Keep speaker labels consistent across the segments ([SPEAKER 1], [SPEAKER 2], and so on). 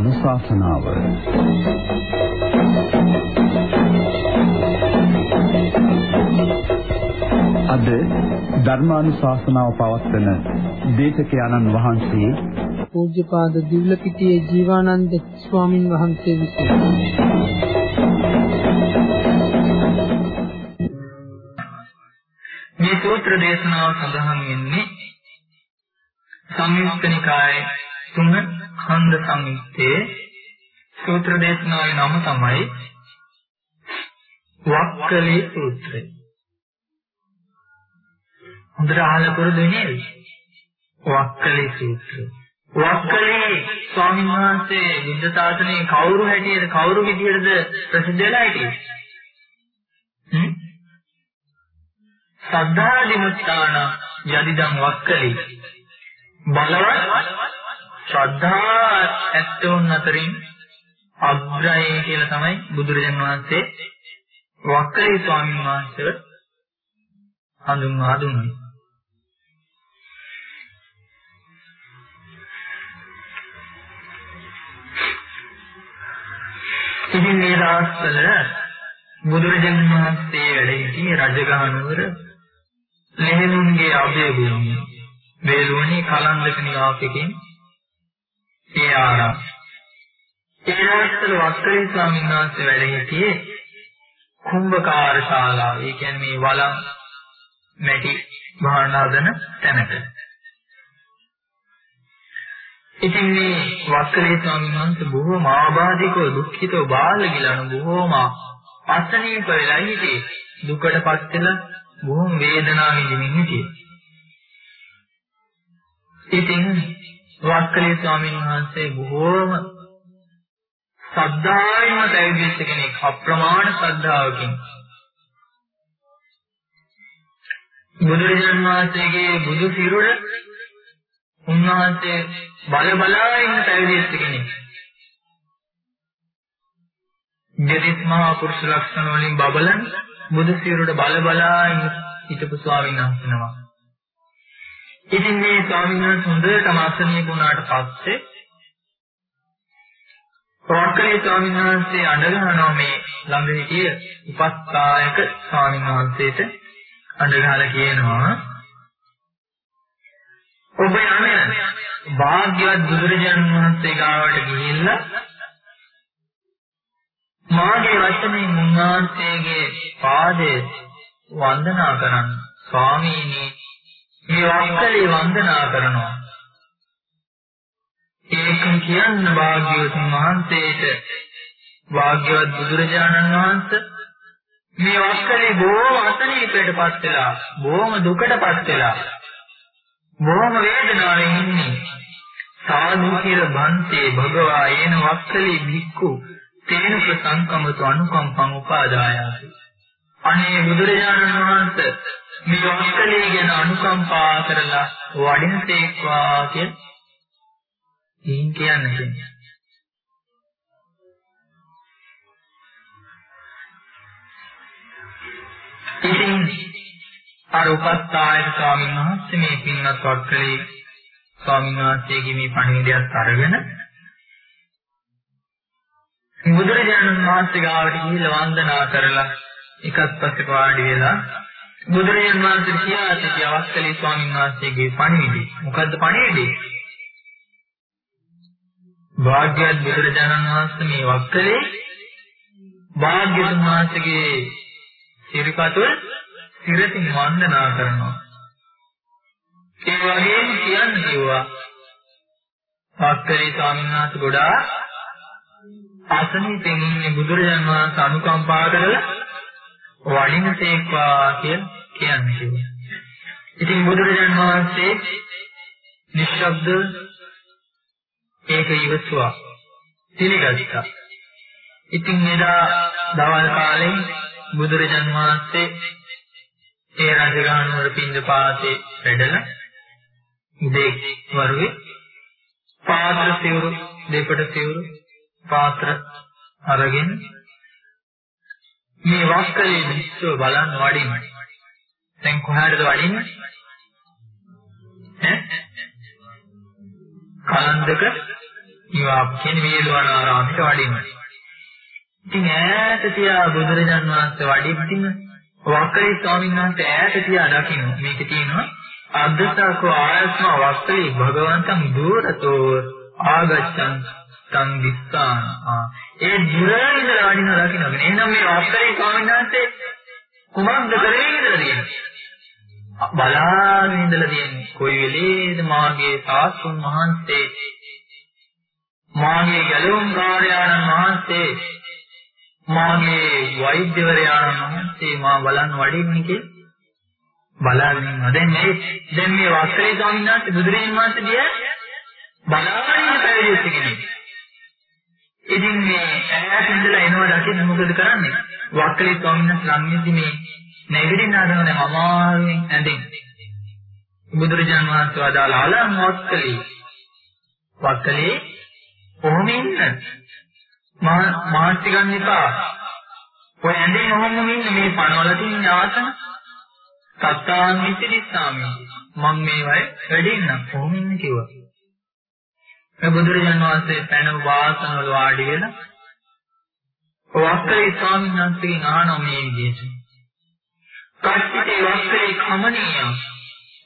[SPEAKER 1] ධර්මානුශාසනාව අද ධර්මානුශාසනාව පවත්වන දේශක ආනන්ද වහන්සේ
[SPEAKER 2] පූජ්‍යපාද දිව්ලපිටියේ ජීවානන්ද ස්වාමින් වහන්සේ විසින්.
[SPEAKER 3] මේ සූත්‍ර දේශනාව සඳහන් වෙන්නේ සංයුක්ත නිකායේ තුන ඛණ්ඩ සංයුත්තේ සූත්‍ර දේශනාවේ නම තමයි වක්කලී සූත්‍රය. හොඳට අහලා පුරුදු නේද? වක්කලී සූත්‍රය. වක්කලී ස්වාමීන් වහන්සේ බුද්ධ ශාසනයේ කවුරු හැටියට කවුරු විදියටද ප්‍රසිද්ධ වෙලා හිටියේ? හ්ම්? සද්ධාදිමුත්තාන යදිදං වක්කලී බලවත් ශ්‍රද්ධා ඇත්තෝන් අතරින් අග්‍රය කියලා තමයි බුදුරජාණන් වහන්සේ වක්කලී ස්වාමීන් වහන්සේව හඳුන්වා දුන්නේ. ඉතින් මේ දවස්වල බුදුරජාණන් වහන්සේ වැඩ සිටි රජගහ නුවර ලෙහෙමුන්ගේ අභය භූමිය වේලුවනේ කලන්දක නිවාසයෙන් ඒ ආරම් ඒ දවස්වල වක්කලී ස්වාමීන් වහන්සේ වැඩ සිටියේ කුම්භකාර ශාලාව. ඒ කියන්නේ මේ වළං මැටි භාණ්ඩ හදන තැනක. ඉතින් මේ වක්කලී ස්වාමීන් වහන්සේ බොහෝම ආබාධිකව දුක්ඛිතව බාල ගිලන බොහෝම අසනීප වෙලා හිටියේ. දුකටපත් වෙන බොහෝම වේදනාවෙන් ඉඳින්න හිටියේ. ඉතින් වක්කලී ස්වාමීන් වහන්සේ බොහෝම සද්ධායෙන්ම පැවිදිච්ච කෙනෙක් අප්‍රමාණ ශ්‍රද්ධාවකින් බුදුරජාණන් වහන්සේගේ බුදු සිරුර උන්වහන්සේ බල බලා ඉන්න පැවිදිච්ච කෙනෙක්. ජෙදිස් මහා පුරුෂ ලක්ෂණ වලින් බබලන් බුදු සිරුරට බල බලා ඉන්න හිටපු ස්වාමීන් වහන්සේනවා. ඉතින් මේ ස්වාමීන් වහන්සේ හොඳටම අසනීය වුණාට පස්සේ ප්‍රවක්කලේ ස්වාමීන් වහන්සේ අඬගහනවා මේ ළඟ හිටිය උපස්ථායක ස්වාමීන් වහන්සේට අඬගහලා කියනවා ඔබ යන්නේ. භාග්‍යවත් බුදුරජාණන් වහන්සේ ගාවට ගිහිල්ලා මාගේ වචනේ මුන්වහන්සේගේ පාදයේ වන්දනා කරන්න ස්වාමීනි මේ වක්කලේ වන්දනා කරනවා. ඒකම කියන්න භාග්‍යවතුන් වහන්සේට භාග්‍යවත් බුදුරජාණන් වහන්සේ මේ වස්කලේ බොහොම අසනීපයටපත් වෙලා බොහොම දුකටපත් වෙලා බොහොම වේදනාවෙන් ඉන්නේ. සාදු කියලා බන්තේ භගවා යේන වස්කලේ භික්ඛු තේන ප්‍රසංකමතු අනුකම්පං උපාදායාති අනේ බුදුරජාණන් වහන්සේ මේ වස්කලේ ගැන අනුකම්පා කරලා වඩිනසේක්වා කියලා ඉන් කියන්නේ. ඉතින් අර උපස්ථායක ස්වාමීන් වහන්සේ මේ පින්වත් වක්කලේ ස්වාමීන් වහන්සේගේ මේ පණිවිඩයත් අරගෙන බුදුරජාණන් වහන්සේ ගාවට ගිහිල්ලා වන්දනා කරලා එකත් පස්සේ වාඩි වෙලා බුදුරජාණන් වහන්සේ කියා සිටි අවස්ථලේ ස්වාමීන් වහන්සේගේ පණිවිඩය. මොකද්ද පණිවිඩය? භාග්‍යවත් බුදුරජාණන් වහන්සේ මේ වක්කලේ භාග්‍යවතුන් වහන්සේගේ සිරිපතුල් සිරසින් වන්දනා කරනවා. ඒ වගේම කියන්න කිව්වා වක්කලේ ස්වාමීන් වහන්සේ ගොඩාක් අසනීපෙන් ඉන්නේ බුදුරජාණන් වහන්සේ අනුකම්පා කරලා වඩිනසේක්වා කියලා කියන්නේ කිව්වා. ඉතින් බුදුරජාණන් වහන්සේ නිශ්ශබ්ද ඒක ඉවසුවා. පිළිගත්තා. ඉතින් එදා දවල් කාලේ බුදුරජාන් වහන්සේ ඒ රජගහනුවර පින්දපාතේ වැඩලා උදේ වරුවේ පාත්‍ර සිවුරු දෙපට සිවුරු පාත්‍ර අරගෙන මේ වස්කලේ මිනිස්සු බලන් වඩින්න. දැන් කොහාටද වඩින්නේ? ඈ? කලන්දක ඊවා කියන වේලවනාරාමයට වඩිනවා. ඉතින් ඈත තියා බුදුරජාන් වහන්සේ වඩිද්දිම වක්කලි ස්වාමීන් වහන්සේ ඈත තියා දකින්න මේක තියෙනවා අද්දසකෝ ආයස්ම වක්කලි භගවන්තං දුරතෝ ආගච්ඡන් තං විස්සාන ඒ දුරින් ඉඳලා වඩිනවා දකින්න. එහෙනම් මේ වක්කලි ස්වාමීන් වහන්සේ කුමක්ද කරේ ඉඳලා තියෙන්නේ? බලාගෙන ඉඳලා තියෙන්නේ කොයි වෙලේද මාගේ සාස්තුන් වහන්සේ මාගේ ගැලවුම් කාර්යාණන් වහන්සේ මාගේ වෛද්‍යවරයාණන් වහන්සේ මා බලන් වඩින්නේ කියලා බලාගෙන ඉන්නවා. දැන් මේ දැන් මේ වස්ත්‍රේ ස්වාමීන් වහන්සේ බුදුරජාණන් වහන්සේ දිහා බලාගෙන ඉන්න පැවිදිච්ච කෙනෙක්. ඉතින් මේ ඈත ඉඳලා එනවා දකින්න මොකද කරන්නේ? වක්කලේ ස්වාමීන් වහන්සේ ළඟදී මේ නැගිටින්න හදන අමාරුවෙන් ඇඳෙන. බුදුරජාණන් වහන්සේ වදාළ අලං වක්කලේ වක්කලේ කොහොම ඉන්න? මා මාත්‍ති ගන්න එපා. ඔය ඇඳේ ඔහොම ඉන්න මේ පනවල තියෙන ආසන. සත්තාන් මිත්‍රිස්සාමි. මම මේ වයි වැඩි ඉන්නම්. කොහොම ඉන්න කිව්වා. ඒ බුදුරජාණන් වහන්සේ පැන වාසන වල වාඩි වෙලා වක්කලේ ස්වාමීන් වහන්සේගෙන් අහනවා මේ විදිහට. කච්චිතේ වක්කලේ කමනීය.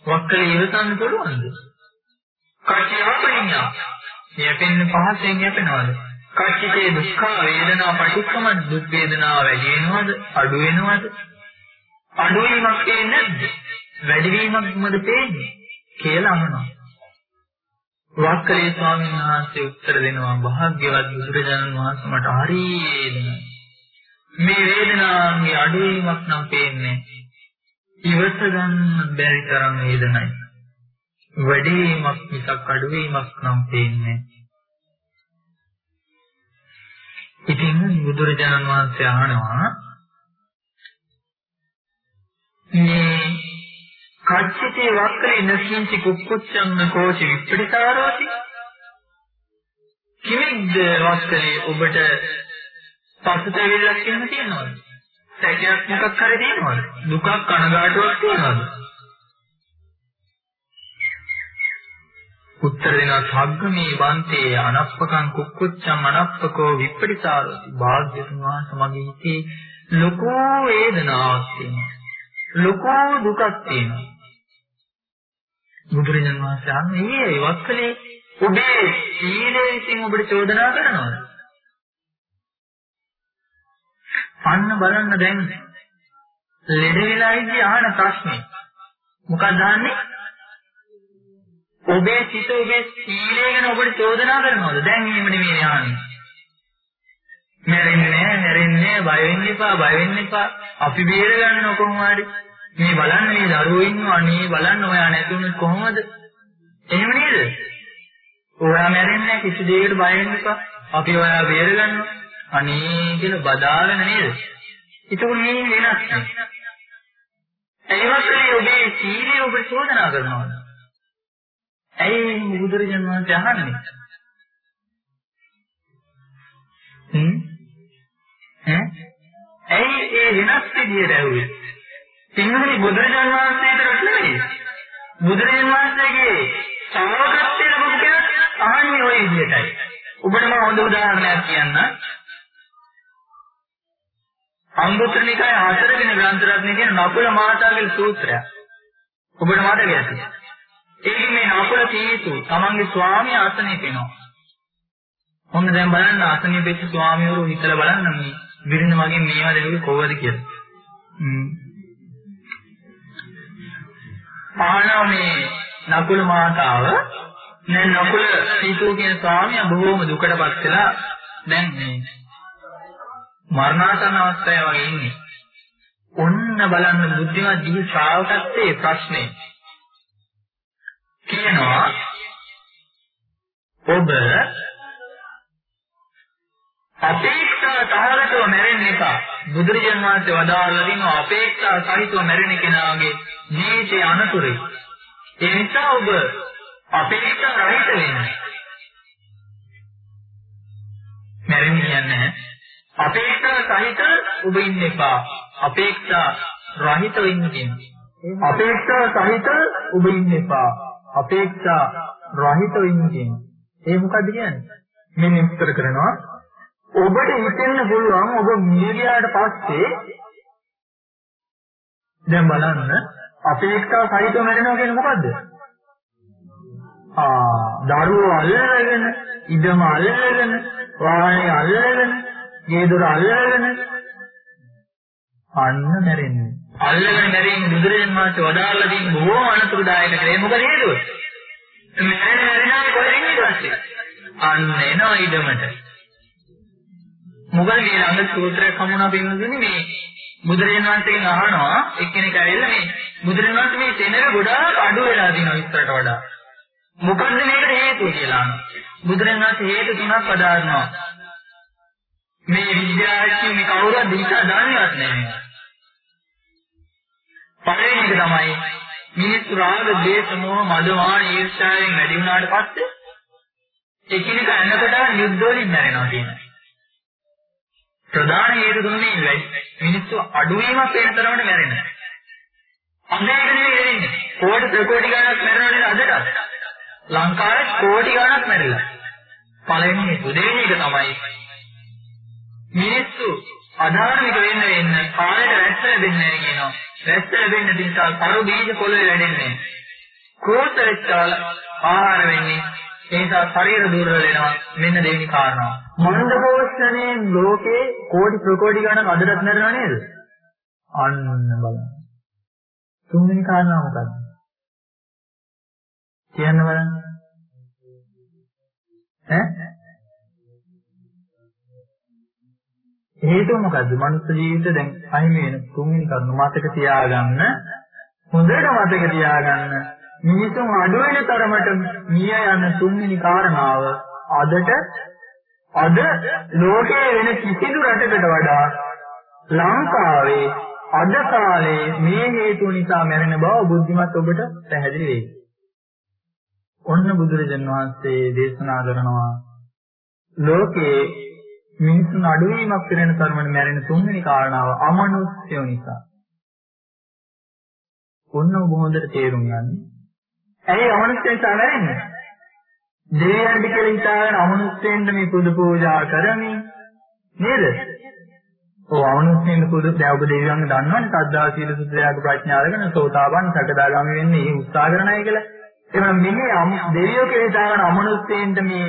[SPEAKER 3] වක්කලේ ඉවසන්න පුළුවන්ද? කච්චිතේ වක්කලින්යා. යැපෙන්න පහසෙන් යැපෙනවද? කච්චිතේ දුක්ඛ වේදනා පටිච්චසම දුක් වේදනාව වැඩි වෙනවද? අඩු වෙනවද? අඩු වීමක් පේන්නේ නැද්ද? වැඩි වීමක්මද පේන්නේ? කියලා අහනවා. වක්කලේ ස්වාමීන් වහන්සේ උත්තර දෙනවා භාග්‍යවත් බුදුරජාණන් වහන්සේ මට හරි මේ වේදනාවේ අඩුවීමක් නම් පේන්නේ ඉවස ගන්න බැරි තරම් වේදනයි. වැඩිවීමක් මිසක් අඩුවීමක් නම් පේන්නේ ඉතින් බුදුරජාණන් වහන්සේ අහනවා මේ කච්චිතේ වක්කේ නසින්චි කුක්කුච්ඡන්න කෝචි විප්පටිසාරෝති කිමිද්ද වක්කේ ඔබට පසුතැවිල්ලක් කියන්න තියෙනවද? සැකයක් මොකක් හරි තියෙනවද? දුකක් කනගාටුවක් තියෙනවද? උත්තර දෙනවා සග්ගමේ වන්තේ අනප්පකං කුක්කුච්ඡම් අනප්පකෝ විප්පටිසාරෝති භාග්‍යතුන් වහන්සේ මගේ හිතේ ලොකෝ වේදනාවක් තියෙනවා. ලොකෝ දුකක් තියෙනවා. බුදුරජාණන් වහන්සේ අන්නේ ඒ වක්කලේ ඔබේ සීලයෙන් විසින් ඔබට චෝදනා කරනවද? අන්න බලන්න දැන් ලෙඩ වෙලා ඉඳි අහන ප්‍රශ්නේ. මොකක්ද අහන්නේ? ඔබේ සිත ඔබේ සීලය ගැන ඔබට චෝදනා කරනවද? දැන් එහෙම නෙමෙයි අහන්නේ. මැරෙන්නේ නැහැ, මැරෙන්නේ බය වෙන්න එපා, බය වෙන්න එපා. අපි බේර ගන්න කොහොම හරි. මේ බලන්න මේ දරුවෝ ඉන්නවා අනේ බලන්න ඔයා නැතුනොත් කොහොමද? එහෙම නේද? ඔයා මැරෙන්නේ කිසි දෙයකට බය වෙන්න එපා. අපි ඔයා බේරගන්නවා. අනේ කියලා බදාගෙන නේද? ඒකෝ මේ වෙනස් නැහැ. ඒවත්ලේ ඔබේ සීලය ඔබ චෝදනා කරනවා. ඇයි බුදුරජාණන් වහන්සේ අහන්නේ? හ්ම්? ඈ? ඇයි ඒ වෙනස් විදියට ඇහුවේ? පින්වතුනි බුදුරජාණන් වහන්සේට නෙමෙයි. බුදුරජාණන් වහන්සේගේ සමෝගතයේ ලැබුණු කෙනා අහන්නේ ওই විදිහටයි. ඔබට මම හොඳ උදාහරණයක් කියන්න. අංගුත්තර නිකාය හතරවෙනි ග්‍රන්ථ රත්නයේ කියන නකුල මාතාගේ සූත්‍රය. ඔබට මතකද? ඒකේ මේ නකුල තීසු තමන්ගේ ස්වාමී ආසනයේ පෙනවා. ඔන්න දැන් බලන්න ආසනයේ පිට ස්වාමීවරු හිතලා බලන්න මේ විරිණ මගෙන් මේවා දෙන්නේ කොහොමද කියලා. හ්ම් ආනා මේ නකුල මාතාව දැන් නකුල සීතෝ කියන ස්වාමියා බොහෝම දුකටපත් වෙලා දැන් මේ මරණාසන්න අවස්ථාවේ වගේ ඉන්නේ. ඔන්න බලන්න බුද්ධිමත් දිවි ශ්‍රාවකත්වයේ ප්‍රශ්නේ. කියනවා ඔබ අපේක්ෂා සහගතව මැරෙන්න එපා. බුදුරජාන් වහන්සේ වදාළා දිනවා අපේක්ෂා සහිතව මැරෙන කෙනාගේ ජීවිතය අනතුරුයි. ඒ නිසා ඔබ අපේක්ෂා රහිත වෙන්න. මැරෙන්න කියන්නේ අපේක්ෂා සහිත ඔබ ඉන්න එපා. අපේක්ෂා රහිතව ඉන්න කියනවා. අපේක්ෂා සහිත ඔබ ඉන්න එපා. අපේක්ෂා රහිතව ඉන්න කියනවා. ඒ මොකද්ද කියන්නේ? මෙන්න උත්තර කරනවා ඔබට හිතෙන්න පුළුවන් ඔබ මිය ගියාට පස්සේ දැන් බලන්න අපේක්ෂා සහිතව මැරෙනවා කියන්නේ මොකද්ද? ආ දරුවෝ අල්ලගෙන, ඉඩම අල්ලගෙන, වාහනේ අල්ලගෙන, ගේ දොර අල්ලගෙන අන්න මැරෙන්නේ. අල්ලගෙන මැරෙන්නේ බුදුරජාණන් වහන්සේ වදාළා තියෙන බොහෝ අනතුරුදායක දේ මොකද හේතුව? මැරෙන මැරෙනවා කොහෙන්ද ඊපස්සේ? අන්න එනවා ඉඩමට. මොකද මේ ළඟ සූත්‍රයක් හමුනා පින්නදුනේ මේ බුදුරජාණන් වහන්සේගෙන් අහනවා එක්කෙනෙක් ඇවිල්ලා මේ බුදුරජාණන් වහන්සේ මේ තැනක ගොඩාක් අඩු වෙලා තියෙනවා විස්තරට වඩා. මොකද්ද මේකට හේතුව කියලා අහනවා. බුදුරජාණන් වහන්සේ හේතු තුනක් පදාරනවා. මේ විද්‍යාඥයෝ මේ කවුරුත් දිහා දන්නේවත් නැහැ. පළවෙනි එක තමයි මිනිස්සු රාග, ද්වේෂ, මෝහ, මද, මාන, ඊර්ෂ්‍යාවෙන් වැඩි වුණාට පස්සේ එකිනෙක එනකොට යුද්ධ වලින් මැරෙනවා කියනවා. ප්‍රධාන හේතු තුනේ ඉල්ලයි. මිනිස්සු අඩුවීමක් වෙන තරමට මැරෙනවා. අමේක නෙවෙයි වෙන්නේ. කෝටි ප්‍රකෝටි ගණනක් මැරෙනවනේ අදට. ලංකාවේ කෝටි ගණනක් මැරිලා. පළවෙනි හේතුව. දෙවෙනි එක තමයි මිනිස්සු අධාර්මික වෙන්න වෙන්න කාලයට රැස් වෙන්නේ නැහැ කියනවා. රැස් වෙන්න නිසා කරු බීජ පොළවේ වැඩෙන්නේ. ක්‍රෝධ වෙච්චාල ආහාර වෙන්නේ. ඒ නිසා ශරීර දුර්වල වෙනවා. මෙන්න දෙවෙනි කාරණාව. මන්ද පෝෂණයෙන් ලෝකේ කෝටි ප්‍රකෝටි ගණන් අදටත් නැරෙනව නේද? අන්න බලන්න. තුන්වෙනි කාරණාව මොකක්ද? කියන්න බලන්න. ඈ හේතුව මොකද්ද? මනුස්ස ජීවිත දැන් අහිමි වෙන තුන්වෙනි කරුණ මතක තියාගන්න. හොඳට මතක තියාගන්න. මිනිසුන් අඩු වෙන තරමට මිය යන තුන්වෙනි කාරණාව අදට අද ලෝකයේ වෙන කිසිදු රටකට වඩා ලංකාවේ අද කාලේ මේ හේතු නිසා මැරෙන බව බුද්ධිමත් ඔබට පැහැදිලි වෙයි. ඔන්න බුදුරජාන් වහන්සේ දේශනා කරනවා ලෝකේ මිනිසුන් අඩුවීමක් වෙන තරමට මැරෙන තුන්වෙනි කාරණාව අමනුෂ්‍ය නිසා. ඔන්න ඔබ හොඳට තේරුම් ගන්න. ඇයි අමනුෂ්‍ය නිසා මැරෙන්නේ? දෙවියන්ට කියලා හිතාගෙන අමනුෂ්‍යෙන්ද මේ පුදු පූජා කරමින් නේද? ඔව් අමනුෂ්‍යෙන්ද පුදු දැන් ඔබ දෙවියන්ව දන්නවනේ සද්ධා සීල සුද්ධයාග ප්‍රඥා අරගෙන සෝතාපන්න සකදාගාමි වෙන්නේ ඒ උත්සාහ කරන අය කියලා. එහෙනම් මෙන්නේ දෙවියෝ කියලා හිතාගෙන අමනුෂ්‍යෙන්ද මේ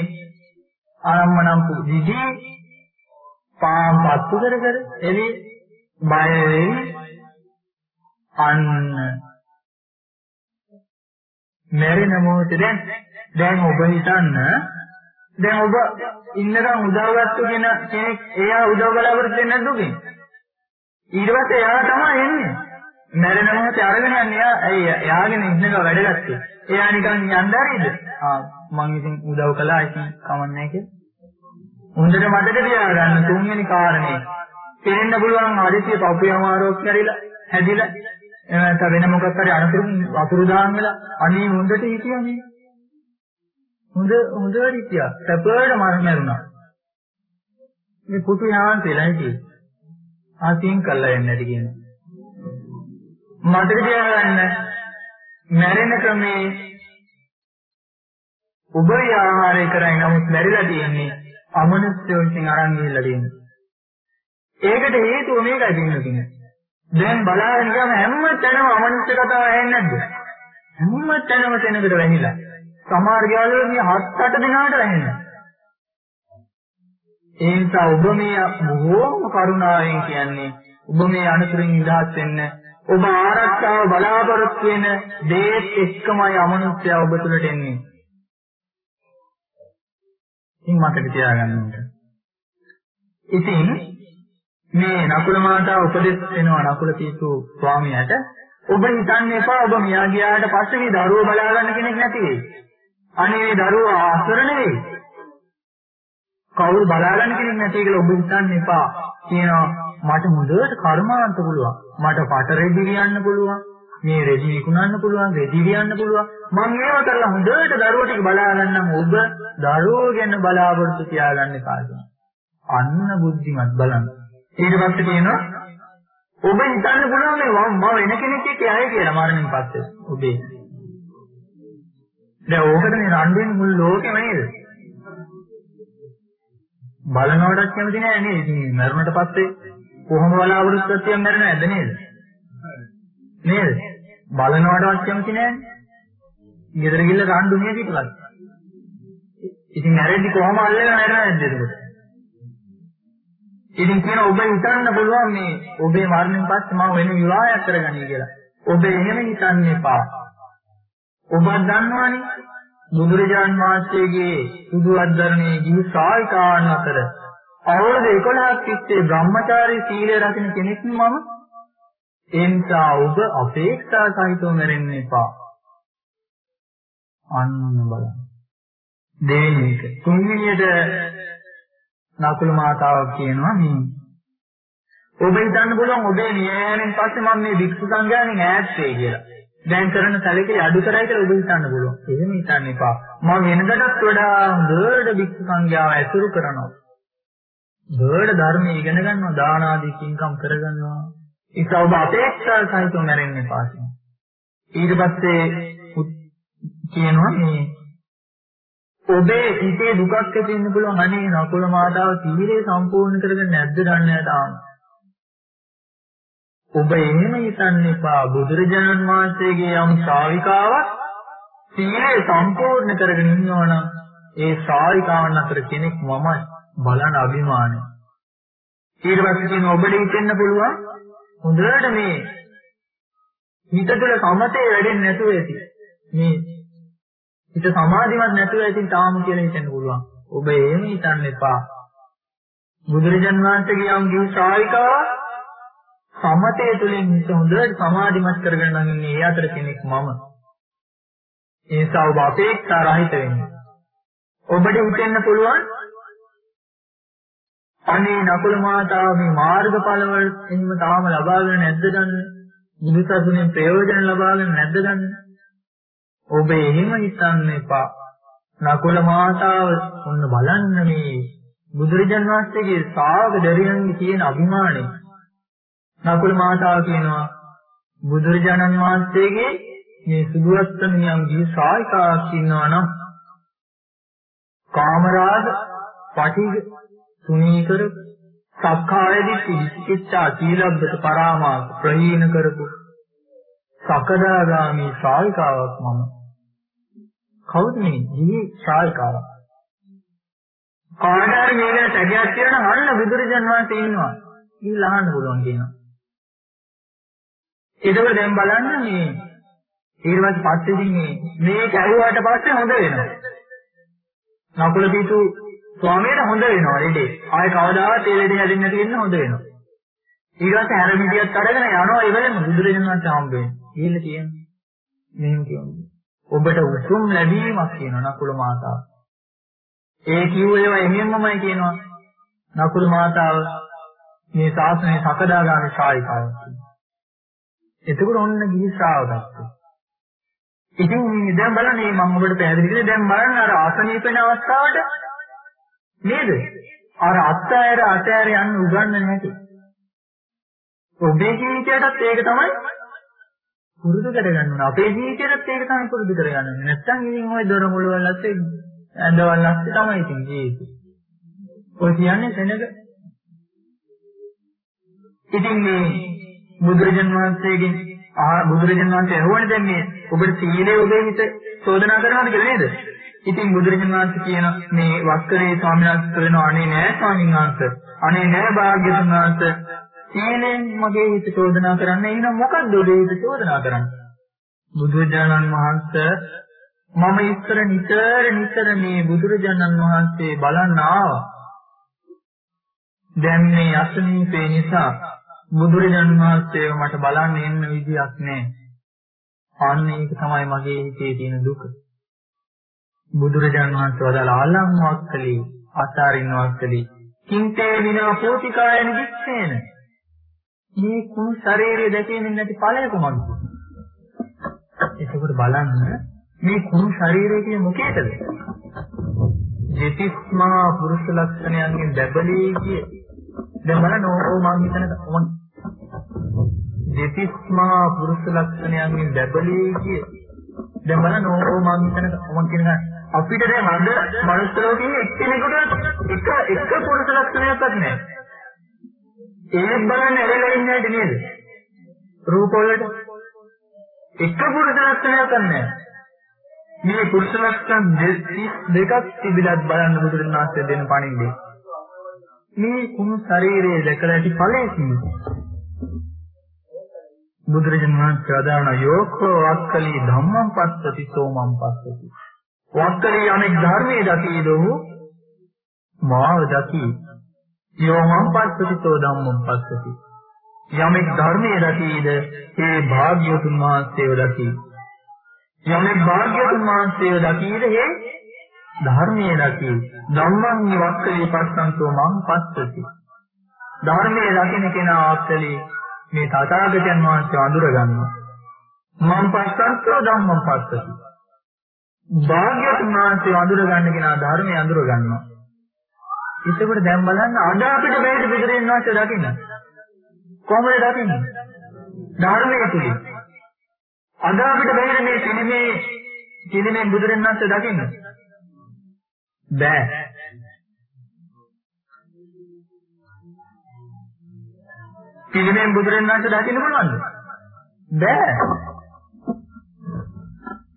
[SPEAKER 3] ආරම්මනම් පුදිදී පාම් පත්තු කර කර එවි බය වෙයි අන්න මැරෙන මොහොතේ දැන් දැන් ඔබ හිතන්න දැන් ඔබ ඉන්නකම් උදව්වත්තු කියන කෙනෙක් එයා උදව් බලාපොරොත්තු වෙන්නේ නැද්ද ඔබෙන් ඊට පස්සේ එයා තමයි එන්නේ. මැරෙන මොහොතේ අරගෙන යන්නේ. එයා ඇයි එයාගෙන ඉන්නක වැඩගත්තේ? එයා නිකන් යන්න හරිද ආ මං ඉතින් උදව් කළා. ඉතින් කමන්නේ කියලා. හොඳට මතක තියාගන්න තුන්වෙනි කාරණේ. තේරෙන්න පුළුවන් ආදිත්‍ය පපුවේ අමාරුවක් කැරිලා හැදිලා එහෙම වෙන මොකක් හරි අනතුරු වතුරු දාන් වෙලා අනේ හොඳට හිටියා නේ. හොඳ හොඳට හිටියා. සැපයට මරණයුණා. මේ පුතු යාන්තේලා හිටියේ. ආසින් කළා යන්නේ නැති කියන්නේ. මතක තියාගන්න මැරෙන ක්‍රමේ උභය ආහාරය කරයි නමුත් මැරිලා තියෙන්නේ අමනුෂ්‍ය වශයෙන් අරන් ගිහිල්ලා තියෙනවා. ඒකට හේතුව මේකයි දෙන්නේ. දැන් බලාගෙන ගියාම හැම තැනම අමනුෂ්‍ය කතාව ඇහෙන්නේ නැද්ද? හැම තැනම තැනකට වැහිලා. සමහර ගෙවල් මේ හත් අට දිනකට වැහෙනවා. ඒ නිසා ඔබ මේ බොහෝම කරුණාවෙන් කියන්නේ ඔබ මේ අනුතරින් නිදහස් වෙන්න ඔබ ආරක්ෂාව බලාපොරොත්තු වෙන දේත් එක්කමයි අමනුෂ්‍යය ඔබ තුළට එන්නේ. ඉතින් මතක තියාගන්න ඕනේ. ඉතින් මේ නකුල මාතාව උපදෙස් දෙනවා නකුල තීසු ස්වාමියාට ඔබ හිතන්න එපා ඔබ මියා ගියාට පස්සේ මේ දරුවෝ බලා ගන්න කෙනෙක් නැති වෙයි. අනේ මේ දරුවෝ ආසරණ වෙයි. කවුරු බලා ගන්න කෙනෙක් නැති කියලා ඔබ හිතන්න එපා. කියනවා මට හොඳට කර්මාන්ත පුළුවන්. මට පට රෙදි වියන්න පුළුවන්. මේ රෙදි විකුණන්න පුළුවන්, රෙදි වියන්න පුළුවන්. මම ඒව කරලා හොඳට දරුවෝ ටික බලා ගන්නම් ඔබ දරුවෝ ගැන බලාපොරොත්තු තියාගන්න කාර්යය. අන්න බුද්ධිමත් බලන්න. ඊට පස්සේ කියනවා ඔබ හිතන්න පුළුවන් මේ මම වෙන කෙනෙක් එක්ක යයි කියලා මරණයෙන් පස්සේ ඔබේ. දැන් ඕකට මේ රණ්ඩුවෙන් මුළු ලෝකෙම නේද? බලනවටත් කැමති නෑ නේද? ඉතින් මරුණට පස්සේ කොහොම බලාපොරොත්තුවක් තියන් මැරෙන්නේ නැද්ද නේද? නේද? බලනවටවත් කැමති නෑනේ. ගෙදර ගිහලා රණ්ඩු මිය පිටලක්. ඉතින් මැරෙද්දි කොහොම අල්ලගෙන මැරෙන්නේ නැද්ද එතකොට? ඉතින් කියන ඔබ හිතන්න පුළුවන් මේ ඔබේ මරණයෙන් පස්සේ මම වෙන විවාහයක් කරගනී කියලා. ඔබ එහෙම හිතන්න එපා. ඔබ දන්නවනේ බුදුරජාන් වහන්සේගේ සුදු අධර්ණයේ ජීව ශ්‍රාවිකාන් අතර අවුරුදු 11ක් තිස්සේ බ්‍රහ්මචාරී සීලය රකින්න කෙනෙක් මම ඒ නිසා ඔබ අපේක්ෂා සහිතව මැරෙන්න එපා. අන්න බලන්න. දෙවෙනි එක. තුන්වෙනියට නකුල මාතාවක් කියනවා මේ ඔබ හිතන්න පුළුවන් ඔබේ න්‍යායයෙන් පස්සේ මම මේ වික්ෂු සංඝයාගෙන් ඈත් වෙයි කියලා. දැන් කරන සැලකේ අඩු කරයි කියලා ඔබ හිතන්න පුළුවන්. එහෙම හිතන්න එපා. මම වෙනකටත් වඩා හොඳට වික්ෂු සංඝයාව ඇසුරු කරනවා. හොඳට ධර්මයේ ඉගෙන ගන්නවා, දාන ආදී කින්කම් කරගන්නවා. ඒක ඔබ අපේක්ෂා සහිතව මැරෙන්න එපා. ඊට පස්සේ කියනවා මේ ඔබේ හිතේ දුකක් ඇති වෙන්න පුළුවන් අනේ නකුල මාතාව සීලය සම්පූර්ණ කරගෙන නැද්ද දන්නේ නැහැ තාම. ඔබ එහෙම හිතන්න එපා බුදුරජාණන් වහන්සේගේ යම් ශ්‍රාවිකාවක් සීලය සම්පූර්ණ කරගෙන ඉන්නවනම් ඒ ශ්‍රාවිකාවන් අතර කෙනෙක් මමයි බලන අභිමානයි. ඊට පස්සේ කියන ඔබට හිතෙන්න පුළුවන් හොඳට මේ හිත තුළ සමතේ වැඩෙන්නේ නැතුව ඇති. මේ හිත සමාධිමත් නැතුව ඇතින් තාම කියලා හිතෙන්න පුළුවන්. ඔබ එහෙම හිතන්න එපා. බුදුරජාන් වහන්සේගේ යම් ගිහි ශ්‍රාවිකාවක් සමතේ තුලින් හිත හොඳට සමාධිමත් කරගෙන නම් ඉන්නේ ඒ අතර කෙනෙක් මම. ඒ නිසා ඔබ අපේක්ෂා රහිත වෙන්න. ඔබට හිතෙන්න පුළුවන් අනේ නකුල මාතාව මේ මාර්ගඵල වල එහෙම තාම ලබාගෙන නැද්ද ගන්න? බුදුසසුනේ ප්‍රයෝජන ලබාගෙන නැද්ද ගන්න? ඔබ එහෙම හිතන්න එපා. නකුල මාතාව ඔන්න බලන්න මේ බුදුරජාන් වහන්සේගේ ශ්‍රාවක දරියන්ගේ තියෙන අභිමානය. නකුල මාතාව කියනවා බුදුරජාණන් වහන්සේගේ මේ සුදුවස්තමියන් දී ශ්‍රාවිකාවක් ඉන්නවා නම් කාමරාග, පටිඝ, සුනීකර, සක්කාය දිට්ඨි, විචිකිච්ඡා, සීලබ්බත පරාමාස ප්‍රහීන කරපු සකදාගාමී ශ්‍රාවිකාවක් මම. කවුද මේ? ජී ශ්‍රාවිකාවක්. කාඩාරි මේකට තැගයක් කියනවා අන්න බුදුරජාණන් වහන්සේ ඉන්නවා. ඉතින් අහන්න පුළුවන් කියනවා. ඒක දැන් බලන්න මේ ඊට පස්සේ පස්සේ මේ මේ කැරුවාට පස්සේ හොඳ වෙනවා. නකුල පිටු ස්වාමීට හොඳ වෙනවා ලෙඩේ. ආයේ කවදාවත් ඒ ලෙඩේ හැදෙන්නේ නැති වෙන්න හොඳ වෙනවා. ඊට පස්සේ හැරමිටියක් අරගෙන යනවා ඒ වෙලෙම බුදුරජාණන් වහන්සේ හම්බ වෙනවා. ගිහිල්ලා තියෙන්නේ. මෙහෙම කියන්නේ. ඔබට උතුම් ලැබීමක් කියනවා නකුල මාතාව. ඒ කිව්ව ඒවා එහෙමමයි කියනවා. නකුල මාතාව මේ ශාසනයේ සකදාගාමී ශායිකාවක් කියනවා. එතකොට ඔන්න ගිහි ශ්‍රාවකත්වය. ඉතින් මේ දැන් බලන්න මේ මම ඔබට පැහැදිලි කළේ දැන් බලන්න අර ආසනීපන අවස්ථාවට නේද? අර අත්හැර අත්හැර යන්න උගන්වන්නේ නැති. ඔබේ ජීවිතයටත් ඒක තමයි පුරුදු කරගන්න ඕන. අපේ ජීවිතේටත් ඒක තමයි පුරුදු කරගන්න ඕනේ. නැත්තම් ඉතින් ওই දොර මුළු වලත් ඇඳවල් නැස්සේ තමයි ඉතින් ජීවිතේ. ඔය කියන්නේ සෙනග. ඉතින් මේ බුදුරජාන් වහන්සේගෙන් ආ බුදුරජාන් වහන්සේ ඇහුවනේ දැන් මේ ඔබට සීලය ඔබේ හිත චෝදනා කරනවාද කියලා නේද? ඉතින් බුදුරජාන් වහන්සේ කියන මේ වක්කරේ ස්වාමීන් වහන්සේ කියනවා අනේ නෑ ස්වාමීන් වහන්සේ. අනේ නෑ භාග්‍යතුන් වහන්සේ. සීලෙන් මගේ හිත චෝදනා කරන්න එහෙනම් මොකද්ද ඔබේ හිත චෝදනා කරන්නේ? බුදුරජාණන් වහන්සේ මම ඉස්සර නිතර නිතර මේ බුදුරජාණන් වහන්සේ බලන්න ආවා. දැන් මේ අසනීපේ නිසා බුදුරජාණන් වහන්සේව මට බලන්න එන්න විදියක් නැහැ. අන්න ඒක තමයි මගේ හිතේ තියෙන දුක. බුදුරජාණන් වහන්සේ වදාළ ආලම් වක්කලී අතාරින් වක්කලී කින්තේ විනා පෝතිකායන දිස්සේන මේ කුණු ශරීරය දැකෙන්නේ නැති ඵලය කොහොමද? එතකොට බලන්න මේ කුණු ශරීරය කියන්නේ මොකේද? දෙතිස්මා පුරුෂ ලක්ෂණයන්ගෙන් දැබලී කිය. දැන් බලන්න ඕ මම හිතන දෙතිස්මා පුරුෂ ලක්ෂණයන්ගෙන් දැබලී කිය. දැන් බලන්න ඕ මම හිතන මම කියන අපිට දැන් අද මනුස්ස ලෝකයේ එක්කෙනෙකුට එක එක පුරුෂ ලක්ෂණයක්වත් නැහැ. ඒත් බලන්න ඇරෙලා ඉන්නේ නේද? රූප වලට එක පුරුෂ ලක්ෂණයක් නැහැ. මේ පුරුෂ ලක්ෂණ දෙකක් තිබිලත් බලන්න බුදුරජාණන් දෙන පණින්නේ. මේ කුණු ශරීරයේ දැකලා ඇති ඵලයේ කිව්වේ. බුදුරජාණන් වහන්සේ අදාන යෝකෝ වක්කලී ධම්මං පස්සති සෝමං පස්සති. වක්කලී අනෙක් ධර්මයේ දකීදෝ මාව දකී. යෝමං පස්සති සෝ ධම්මං පස්සති. යමෙක් ධර්මයේ දකීද ඒ භාග්‍යවතුන් වහන්සේව දකී. යමෙක් භාග්‍යවතුන් වහන්සේව දකීද ඒ ධර්මයේ දකී. ධම්මං වක්කලී පස්සන්තෝ මං පස්සති. ධර්මයේ දකින්න කෙනා වක්කලී මේ තථාගතයන් වහන්සේ අඳුර ගන්නවා. මම පස්සස්සෝ ධම්මං පස්සති. භාග්‍යවතුන් වහන්සේ අඳුර ගන්න කෙනා ධර්මය අඳුර ගන්නවා. එතකොට දැන් බලන්න අද අපිට බැහැ පිටරින් වහන්සේ දකින්න. කොහොමද දකින්නේ? ධර්මයේ තුලින්. අද අපිට බැහැ මේ පිළිමේ පිළිමේ බුදුරන් වහන්සේ දකින්න. බෑ. පිළිමෙන් බුදුරණවහන්සේ දකින්න පුළුවන්ද? බෑ.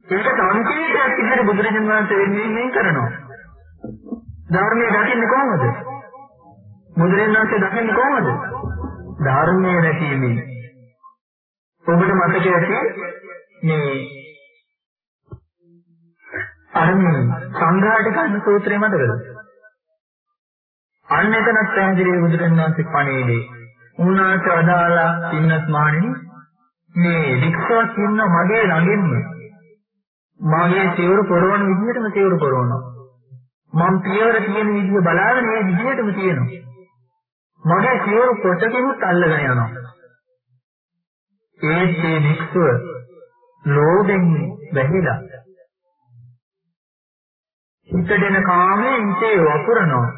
[SPEAKER 3] ඒක සංකේතයක් විදිහට බුදුරජාණන් වහන්සේ වෙන්නේ කරනවා. ධර්මයේ දකින්නේ කොහොමද? බුදුරජාණන් වහන්සේ දකින්නේ කොහොමද? ධර්මයේ නැතිවීම. ඔබට මතක ඇති මේ අරමුණ සංඝාට ගන්න සූත්‍රය මතකද? අන්න එතනත් පැහැදිලි බුදුරජාණන් වහන්සේ පණේදී උනාට අදාලා පින්නත් මාණෙනි මේ වික්ෂාවක් ඉන්න මගේ ළඟින්ම. මගේ සිවුරු පොරවන විදිහටම සිවුරු පොරවනවා. මම පියවර තියෙන විදිහ බලාගෙන මේ විදිහටම තියෙනවා. මගේ සිවුරු පොටකිනුත් අල්ලගෙන යනවා. ඒත් මේ වික්ෂුව ලෝභෙන් වැහිලා. හිතට එන කාමයේ හිතේ වපුරනවා.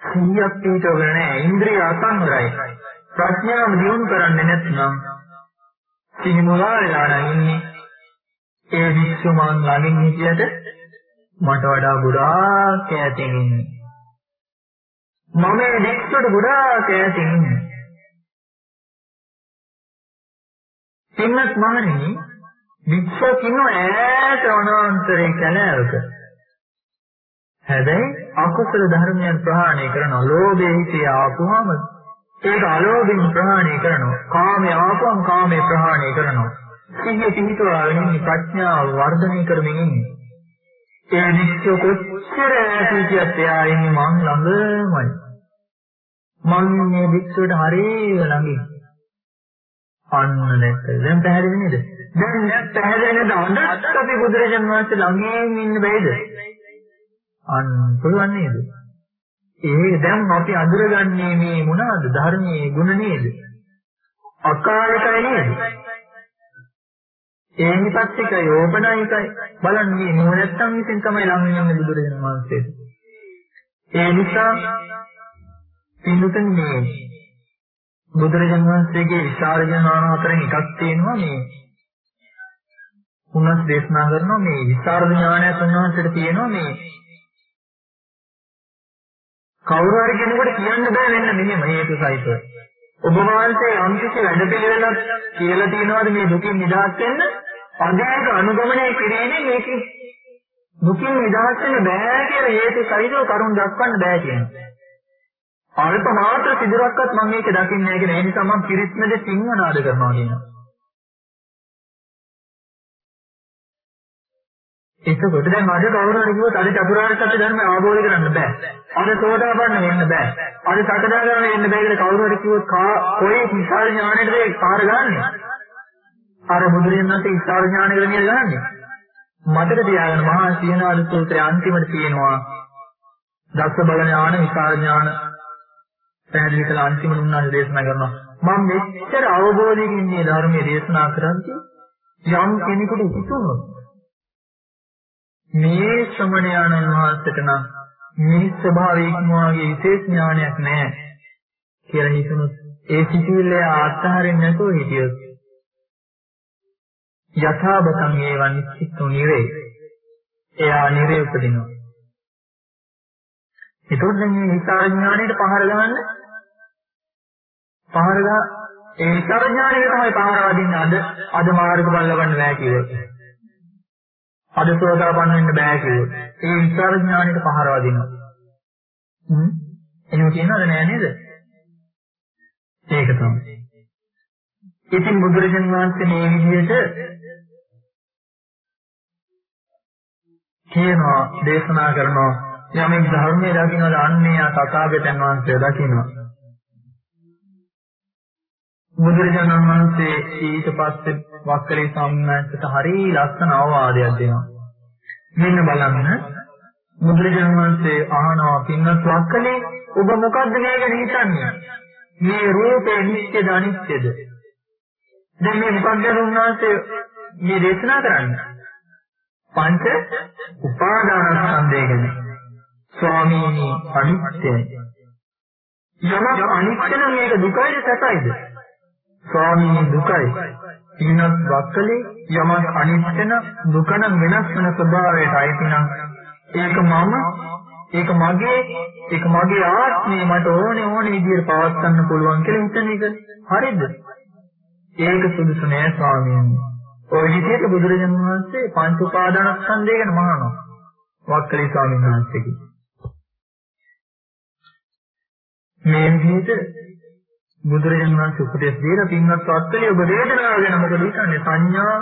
[SPEAKER 3] සිහියක් පිටවගෙන නැහැ. ඉන්ද්‍රිය අසංවරයි ප්‍රඥාව දියුණු කරන්නේ නැත්නම් සිහි මුලා වෙලා නම් ඉන්නේ. ඒ විශ්ව මං ළඟින් හිටියට මට වඩා ගොඩාක් ඈතින් ඉන්නේ. මම මේ විශ්වට ගොඩාක් ඈතින් ඉන්නේ. සින්නත් මහණෙනි විශ්ව කිනෝ ඈත වනාන්තරේ කැලෑවක හැබැයි අකුසල ධර්මයන් ප්‍රහාණය කරනවා. ලෝභයේ හිතේ ආපුවම ඒක අලෝභයෙන් ප්‍රහාණය කරනවා. කාමයේ ආපුවම කාමයේ ප්‍රහාණය කරනවා. සිහිය පිහිටවාගෙන ප්‍රඥාව වර්ධනය කරමින් ඉන්නේ. ඒ නිත්‍ය කොච්චර ඇතිකියත් එයා ඉන්නේ මං ළඟමයි. මං මේ වික්ෂුවට හරිය ළඟින්. අන්න නැත්ද? දැන් පැහැදිලි නේද? දැන් පැහැදිලි නේද? අදත් අපි බුදුරජාණන් වහන්සේ ළඟින් ඉන්න බෑද? අන්න පුළුවන් නේද? ඒ දැන් අපි අඳුරගන්නේ මේ මොනවාද? ධර්මයේ ගුණ නේද? අකාලිකයි නේද? ඒ නිපත්තිකයි ඕපනායිකයි බලන්නේ මොහ නැත්තම් ඉතින් තමයි ලං වෙන්නේ බුදුරජාණන් වහන්සේට. ඒ නිසා පින්දුතන් මේ බුදුරජාණන් වහන්සේගේ විශාල ඥාන අතරින් එකක් තියෙනවා මේ උනස් දේශනා කරනවා මේ විශාල ඥානයක් උන්වහන්සේට තියෙනවා මේ කවුරු හරි කෙනෙකුට කියන්න බෑ වෙන්න මෙහෙම හේතු සහිතව. ඔබ වහන්සේ අන්තිම වැඩපිළිවෙලක් කියලා තියනවාද මේ දුකින් නිදහස් වෙන්න? අධ්‍යාත්ම අනුගමනය කිරීමෙන් මේක දුකින් නිදහස් වෙන්න බෑ කියලා හේතු සහිතව කරුණ දක්වන්න බෑ කියනවා. අල්ප මාත්‍ර සිදුරක්වත් මම මේක දකින්නේ නැහැ කියන ඒ නිසා මම පිරිත්මද සිංහනාද කරනවා කියනවා. එතකොට දැන් අද කවුරු හරි කිව්වොත් අද චතුරාර්ය සත්‍ය ධර්ම අවබෝධ කරගන්න බෑ. අද සෝදාපන්න වෙන්න බෑ. අද සකදාගාමී වෙන්න බෑ කියලා කවුරු හරි කිව්වොත් කොයි විශාල ඥාණයටද ඒ පාර ගන්නෙ? අර බුදුරජාණන් විශාල ඥාණයකට නියල ගන්නෙ. මතක තියාගන්න මහා සීනාද සූත්‍රයේ අන්තිමට තියෙනවා දස්ස බල ඥාන විශාල ඥාන පැහැදිලි කළ අන්තිම උන්වහන්සේ දේශනා කරනවා. මම මෙච්චර අවබෝධයකින් මේ ධර්මයේ දේශනා කරන්නේ යම් කෙනෙකුට හිතුනොත් මේ ශ්‍රමණයන්න් වහන්සේට නම් මේ ස්වභාවය ඉක්මවාගේ විශේෂ ඥානයක් නැහැ කියලා හිතනොත් ඒ සිටිවිල්ල අත්හරින්න නැතුව හිටියොත් යථාබතං ඒවන් චිත්තෝ නිරේ. එයා නිරේ උපදිනවා. ඒකෝට දැන් මේ විචාරඥාණයට පහර ගන්න? පහර ගා ඒ විචාරඥාණයට තමයි පහර වදින්නේ. අද අද මාර්ගඵල ලබන්න බෑ කිව්වොත්. අද සෝදාපන්න වෙන්න බෑ කිව්වොත්. ඒ විචාරඥාණයට පහර වදිනවා. හ්ම් එහෙම කියනවද නෑ නේද? ඒක තමයි. ඉතින් බුදුරජාණන් වහන්සේ මේ විදිහට කියනවා දේශනා කරනවා යමෙක් ධර්මයේ දකින්නද අන්නේ තථාගතයන් වහන්සේ දකින්නවා. බුදුරජාණන් වහන්සේ ඊට පස්සේ වක්කලේ සම්මානයට හරි ලස්සන අවවාදයක් දෙනවා. මෙන්න බලන්න බුදුරජාණන් වහන්සේ අහනවා පින්වත් වක්කලේ ඔබ මොකද්ද මේ ගැන හිතන්නේ? මේ රූපේ නිත්‍යද අනිත්‍යද? දැන් මේ මොකක්ද උන්වහන්සේ මේ දේශනා කරන්නේ? පංච උපාදානස්කන්ධය ගැන. ස්වාමීනි අනිත්‍යයි. යමක් අනිත්‍ය නම් මේක දුකයිද සැපයිද? ස්වාමීනි දුකයි. ඉන්නත් වක්කලේ යමක් අනිත්‍ය නම් දුක නම් වෙනස් වෙන ස්වභාවයට අයිති නම් ඒක මම ඒක මගේ ඒක මගේ ආත්මය මට ඕනේ ඕනේ විදිහට පවත්වන්න පුළුවන් කියලා හිතන එක හරිද? ඒක සුදුසු නෑ ස්වාමීනි. ඔය විදිහට බුදුරජාණන් වහන්සේ පංච උපාදානස්කන්ධය ගැන මහානවා. වක්කලි ස්වාමීන් වහන්සේගේ. මේ විදිහට බුදුරජාණන් වහන්සේ උපදෙස් දීලා පින්වත් වක්කලි ඔබ වේදනාව ගැන මොකද හිතන්නේ? සංඥා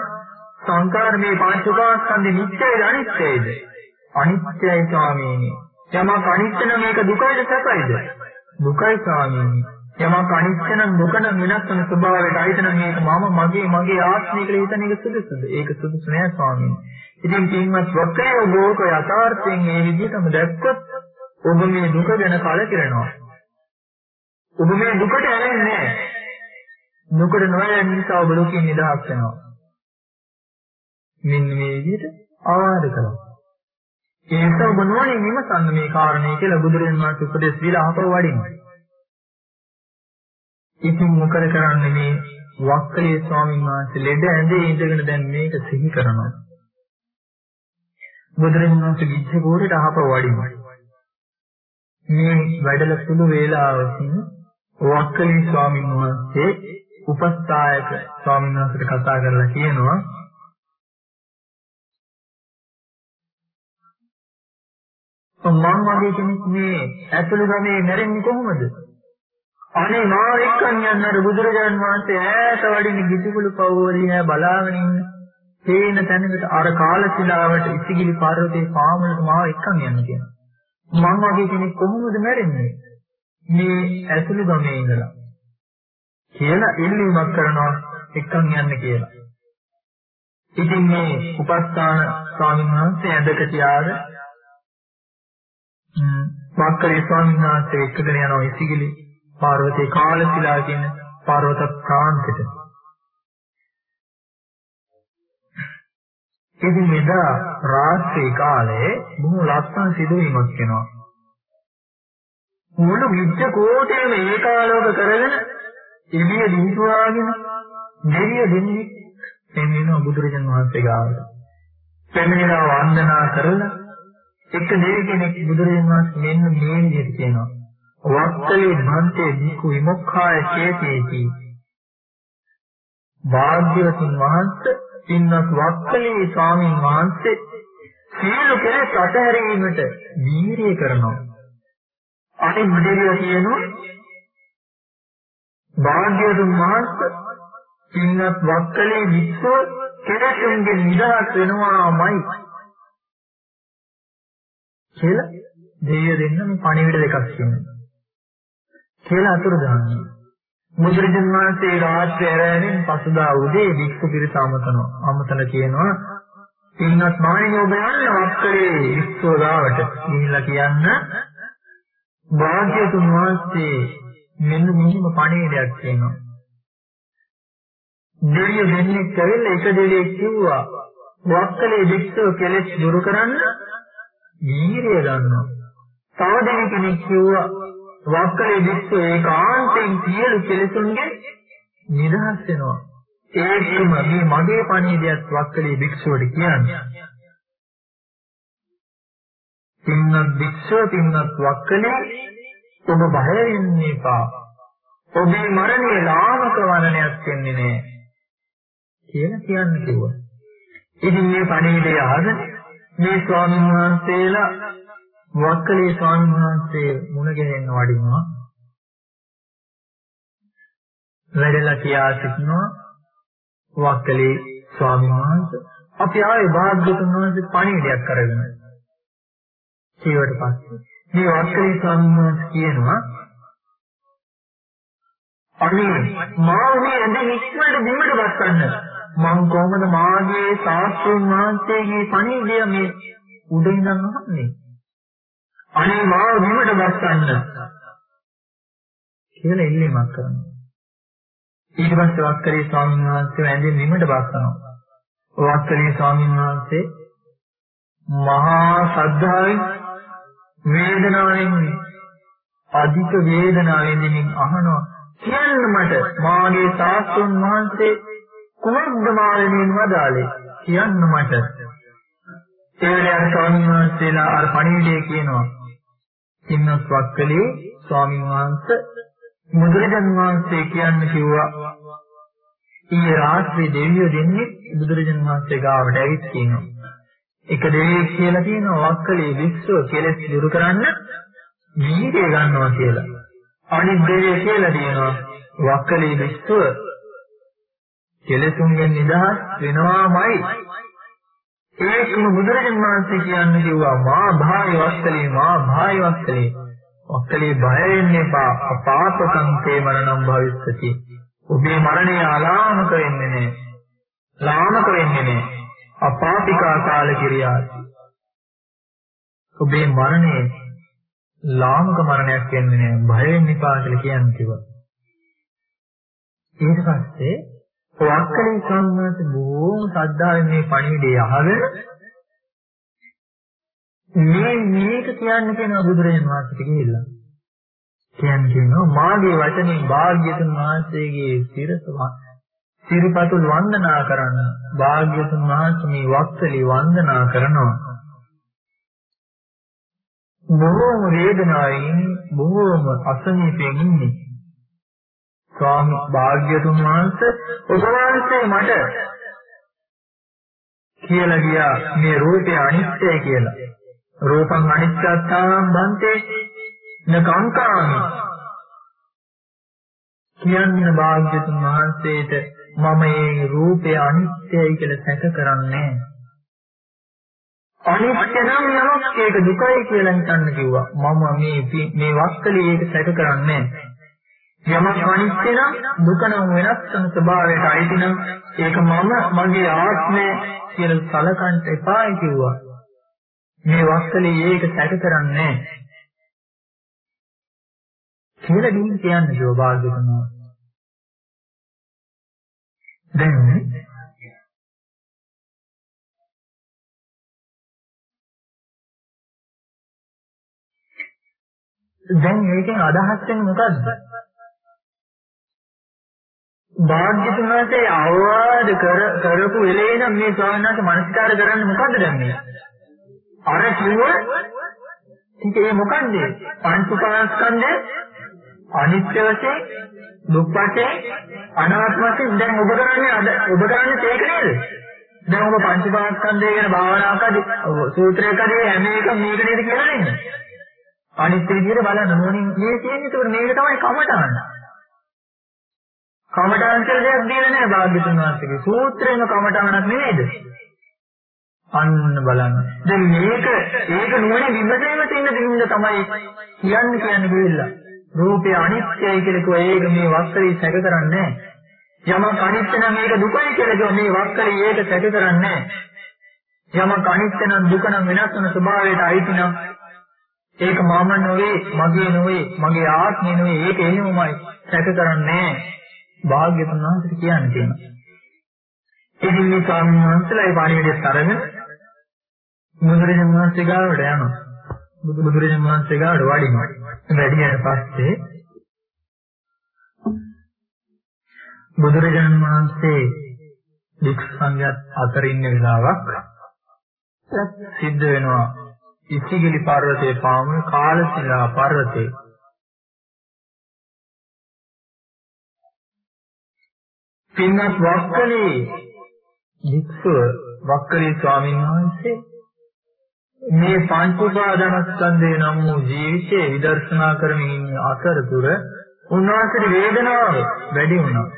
[SPEAKER 3] සංකාර මේ පංච උපාදානස්කන්ධේ නිත්‍යයි අනිත්‍යයිද? අනිත්‍යයි ස්වාමීනි. යමක් අනිත්‍ය නම් මේක දුකයිද සැපයිද? දුකයි ස්වාමීනි. යමක් අනිත්‍ය නම් දුක නම් වෙනස් වෙන ස්වභාවයට අයිති නම් මේක මම මගේ මගේ ආත්මය කියලා හිතන එක සුදුසුද? ඒක සුදුසු නෑ ස්වාමීනි. ඉතින් කින්වත් වක්කේ ඔබෝක යථාර්ථයෙන් මේ විදිහටම දැක්කොත් ඔබ මේ දුක ගැන කලකිරෙනවා. ඔබ මේ දුකට ඇලෙන්නේ නෑ. දුකට නොයන නිසා ඔබ දුකින් නිදහස් වෙනවා. මෙන්න මේ විදිහට ආවාද කරනවා. ඒ නිසා ඔබ නොවනින් විමසන්න මේ කාරණේ කියලා බුදුරජාණන් වහන්සේ උපදෙස් දීලා අපව වඩිනවා. ඉතින් මොකද කරන්නේ මේ වක්කලේ ස්වාමීන් වහන්සේ ලෙඩ ඇඳේ ඉඳගෙන දැන් මේක සිහි කරනවා. බුදුරජාණන් වහන්සේ විච්ඡ ගෝරයට අහප වඩිනවා. මේ වැඩල සුළු වේලාවකින් වක්කලේ ස්වාමීන් වහන්සේ උපස්ථායක ස්වාමීන් වහන්සේට කතා කරලා කියනවා මම වගේ කෙනෙක් මේ ඇතුළු ගමේ මැරෙන්නේ කොහොමද? අනේ මා එක්කන් යන්න අර බුදුරජාන් වහන්සේ ඈත වඩින ගිජුකුළු පවෝරිය බලාගෙන ඉන්න. තේන තැනකට අර කාලශිලාවට ඉසිගිලි පර්වතේ පාමුලට මාව එක්කන් යන්න කියනවා. මං වගේ කෙනෙක් කොහොමද මැරෙන්නේ? මේ ඇතුළු ගමේ ඉඳලා. කියලා ඉල්ලීමක් කරනවා එක්කන් යන්න කියලා. ඉතින් මේ උපස්ථාන ස්වාමීන් වහන්සේ ඇඳක තියාගෙන වක්කලේ ස්වාමීන් වහන්සේ එක්කගෙන යනවා ඉසිගිලි පාර්වතී කාලශිලා කියන පර්වත ප්‍රාන්තෙට. ඉතින් එදා රාත්‍රී කාලේ බොහෝ ලස්සන සිදුවීමක් වෙනවා. මුළු විද්‍ය කෝටයම ඒකාලෝක කරගෙන එළිය දින්සුවාගෙන දෙවිය දෙන්නේ එන්නේ බුදුරජාණන් වහන්සේ ගාවට. පෙමිනලා වන්දනා කරලා එක දෙවි කෙනෙක් බුදුරජාණන් වහන්සේ මෙන්න මේ විදිහට කියනවා. වක්කලේ භන්තේ දීකු විමුක්ඛාය චේතේති වාග්යවතුන් වහන්සේ පින්වත් වක්කලේ ස්වාමීන් වහන්සේ සියලු කෙලෙස් අතහැරීමට වීරිය කරනවා අනිත් දෙවියෝ කියනවා වාග්යවතුන් වහන්සේ පින්වත් වක්කලේ විශ්ව කෙලෙසුන්ගෙන් නිදහස් වෙනවාමයි කියලා දෙවියෝ දෙන්න මේ පණිවිඩ දෙකක් කියනවා කියලා අතුරුදහන් බුදුරජාණන් වහන්සේ රාත්‍රියේ ඇරෙනින් පසුදා උදේ වික්ෂු පිරිස අමතනවා. අමතන කියනවා ඉන්නත් මානේ ඔබ යන්න වක්කරේ වික්ෂෝදාවට ගිහිල්ලා කියන්න භාග්‍යතුන් වහන්සේ මෙන්න මෙහිම පණිවිඩයක් කියනවා. දෙවියෝ දෙන්නේ කැවිල්ලා එක දෙවියෙක් කිව්වා වක්කලේ වික්ෂෝ කෙලෙස් දුරු කරන්න වීරිය ගන්නවා. තව දෙවියෙක් කිව්වා වක්කලේ විශ්ව ඒකාන්තයෙන් සියලු කෙලෙසුන්ගෙන් නිදහස් වෙනවා. ඒකම මේ මගේ පණිවිඩයත් වක්කලේ භික්ෂුවට කියන්නේ. පින්වත් භික්ෂුව පින්වත් වක්කලේ ඔබ බය වෙන්න එපා. ඔබේ මරණය ලාමක වරණයක් වෙන්නේ නෑ. කියලා කියන්න කිව්වා. ඉතින් මේ පණිවිඩය අහගෙන මේ ස්වාමීන් වහන්සේලා වක්කලේ ස්වාමීන් වහන්සේ මුණ ගැහෙන්න වඩිනවා. වැඩලා කියා සිටිනවා වක්කලේ ස්වාමීන් වහන්සේ අපි ආයේ භාග්‍යතුන් වහන්සේ පණිවිඩයක් කරගෙන ඊට පස්සේ මේ වක්කලේ ස්වාමීන් වහන්සේ කියනවා අනේ මාව මේ ඇඳ ඉක්මනට බිමට බස්සන්න මං කොහොමද මාගේ සාස්ත්‍රුන් වහන්සේගේ පණිවිඩය මේ උඩ ඉඳන් අහන්නේ? අනේ මාව බිමට බස්සන්න කියලා ඉල්ලීමක් කරනවා. ඊට පස්සේ වක්කලේ ස්වාමීන් වහන්සේ වැඳෙන් බිමට බස්සනවා. වක්කලේ ස්වාමීන් වහන්සේ මහා ශ්‍රද්ධාවෙන් වේදනාවෙන් අධික වේදනාවෙන් දෙමින් අහනවා. කියන්න මට මාගේ සාස්තුන් වහන්සේ කුමක්ද මාළමින් වදාලේ කියන්න මට. ඒවලයන් ස්වාමීන් වහන්සේලා අර පණිවිඩය කියනවා. ඉන්නත් වක්කලේ ස්වාමීන් වහන්සේ බුදුරජාණන් වහන්සේ කියන්න කිව්වා. ඊයේ රාත්‍රියේ දෙවියෝ දෙන්නේ බුදුරජාණන් වහන්සේ ගාවට ඇවිත් කියනවා. එක දෙවියෙක් කියලා කියනවා වක්කලේ විශ්ව කෙලෙස් දුරු කරන්න වීර්යය ගන්නවා කියලා. අනිත් දෙවිය කියලා කියනවා වක්කලී විශ්ව කෙලෙසුන්ගෙන් නිදහස් වෙනවාමයි. ඒකම බුදුරජාණන් වහන්සේ කියන්නේ කිව්වා මා භාය වක්කලී මා භාය වක්කලී. වක්කලී බය වෙන්න එපා අපාපකං තේ මරණම් භවිස්සති. ඔබේ මරණය අලාමක වෙන්නේ නැහැ ලාමක වෙන්නේ නැහැ අපාපිකා කාල කිරියාති ඔබේ මරණය ලාමක මරණයක් වෙන්නේ නැහැ බය වෙන්න එපා කියලා කියන්නේ කිව්වා. ඊට පස්සේ වක්කලේ සම්මාස බොහෝම ශ්‍රද්ධාවෙන් මේ පණිවිඩය අහගෙන මේ මේක කියන්න කියනවා බුදුරජාණන් වහන්සේට ගිහිල්ලා. කියන්නේ කියනවා මාගේ වචනේ භාග්‍යතුන් වහන්සේගේ සිරස සිරිපතුල් වන්දනා කරන්න භාග්‍යතුන් වහන්සේ මේ වක්කලේ වන්දනා කරනවා බොහෝම වේදනාවෙන් බොහෝම අසනීපයෙන් ඉන්නේ. ස්වාමි භාග්‍යතුන් වහන්සේ ඔබ වහන්සේ මට කියලා ගියා මේ රූපය අනිත්‍යයි කියලා. රූපං අනිත්‍යතාවං බන්තේ නකංකාමි. කියන්නේ භාග්‍යතුන් වහන්සේට මම මේ රූපය අනිත්‍යයි කියලා සැක කරන්නේ නැහැ. අනිත්‍ය නම් යමක් ඒක දුකයි කියලා හිතන්න කිව්වා. මම මේ මේ වස්තලේ ඒක සැක කරන්නේ යමක් අනිත්‍ය නම් දුක නම් වෙනස් වෙන ස්වභාවයට අයිති නම් ඒක මම මගේ ආත්මය කියලා සලකන්න එපායි කිව්වා. මේ වස්තලේ ඒක සැක කරන්නේ කියලා දින් කියන්නේ කිව්වා භාග්‍යවතුන්. දැන් දැන් මේකෙන් අදහස් වෙන්නේ මොකද්ද? භාග්‍යතුන් වහන්සේ අවවාද කර කරපු වෙලේ නම් මේ ස්වාමීන් වහන්සේ මනස්කාර කරන්නේ මොකද්ද දැන් මේ? අර කිව්ව ඉතින් මොකද්ද? පංච උපාස්කන්ධය අනිත්‍ය වශයෙන් දුක් වශයෙන් අනාත්ම වශයෙන් දැන් ඔබ කරන්නේ අද ඔබ කරන්නේ ඒක නේද? දැන් ඔබ පංච උපාස්කන්ධය ගැන භාවනාවකදී සූත්‍රයකදී හැම එකම මේක නේද කියලා නේද? අනිත් විදිහට බලන්න ඕනේ මේ කියන්නේ ඒකට මේක තමයි කමඨාන. කමඨාන් කියලා දෙයක් දීලා නැහැ භාග්‍යතුන් වහන්සේගේ. සූත්‍රේම කමඨානක් නෙමෙයිද? අන්න බලන්න. දැන් මේක ඒක නුවණ විමසීමට ඉන්න දෙන්න තමයි කියන්නේ කියන්නේ කිව්ලා. රූපය අනිත්‍යයි කියලා කිව්වා ඒක මේ වස්තරي සැක කරන්නේ නැහැ. යමක් අනිත්‍ය නම් ඒක දුකයි කියලා කිව්වා මේ වස්තරي ඒක සැක කරන්නේ නැහැ. යමක් අනිත්‍ය නම් දුක නම් වෙනස් වෙන ස්වභාවයට අයිති නම් ඒක මම නොවේ, මගේ නොවේ, මගේ ආත්මය නොවේ. ඒක එහෙමමයි. සැක කරන්නේ භාග්‍යවතුන් වහන්සේ කියන්නේ තියෙනවා. ඉතින් මේ ස්වාමීන් වහන්සේලා ඒ පණිවිඩය තරගෙන බුදුරජාණන් වහන්සේ ගාවට යනවා. බුදුරජාණන් වහන්සේ ගාවට වඩිනවා. වැඩියට පස්සේ බුදුරජාණන් වහන්සේ වික්ෂ සංඝයාත් අතර ඉන්න වෙලාවක් සිද්ධ වෙනවා. ඉසිගිලි පර්වතයේ පාමුණු කාලශිලා පර්වතේ. පින්වත් වක්කලේ වික්ෂුව වක්කලේ ස්වාමීන් වහන්සේ මේ පංච උපාදානස්කන්ධේ නම් වූ ජීවිතේ විදර්ශනා කරමින් ඉන්න අතරතුර උන්වහන්සේට වේදනාව වැඩි වුණා.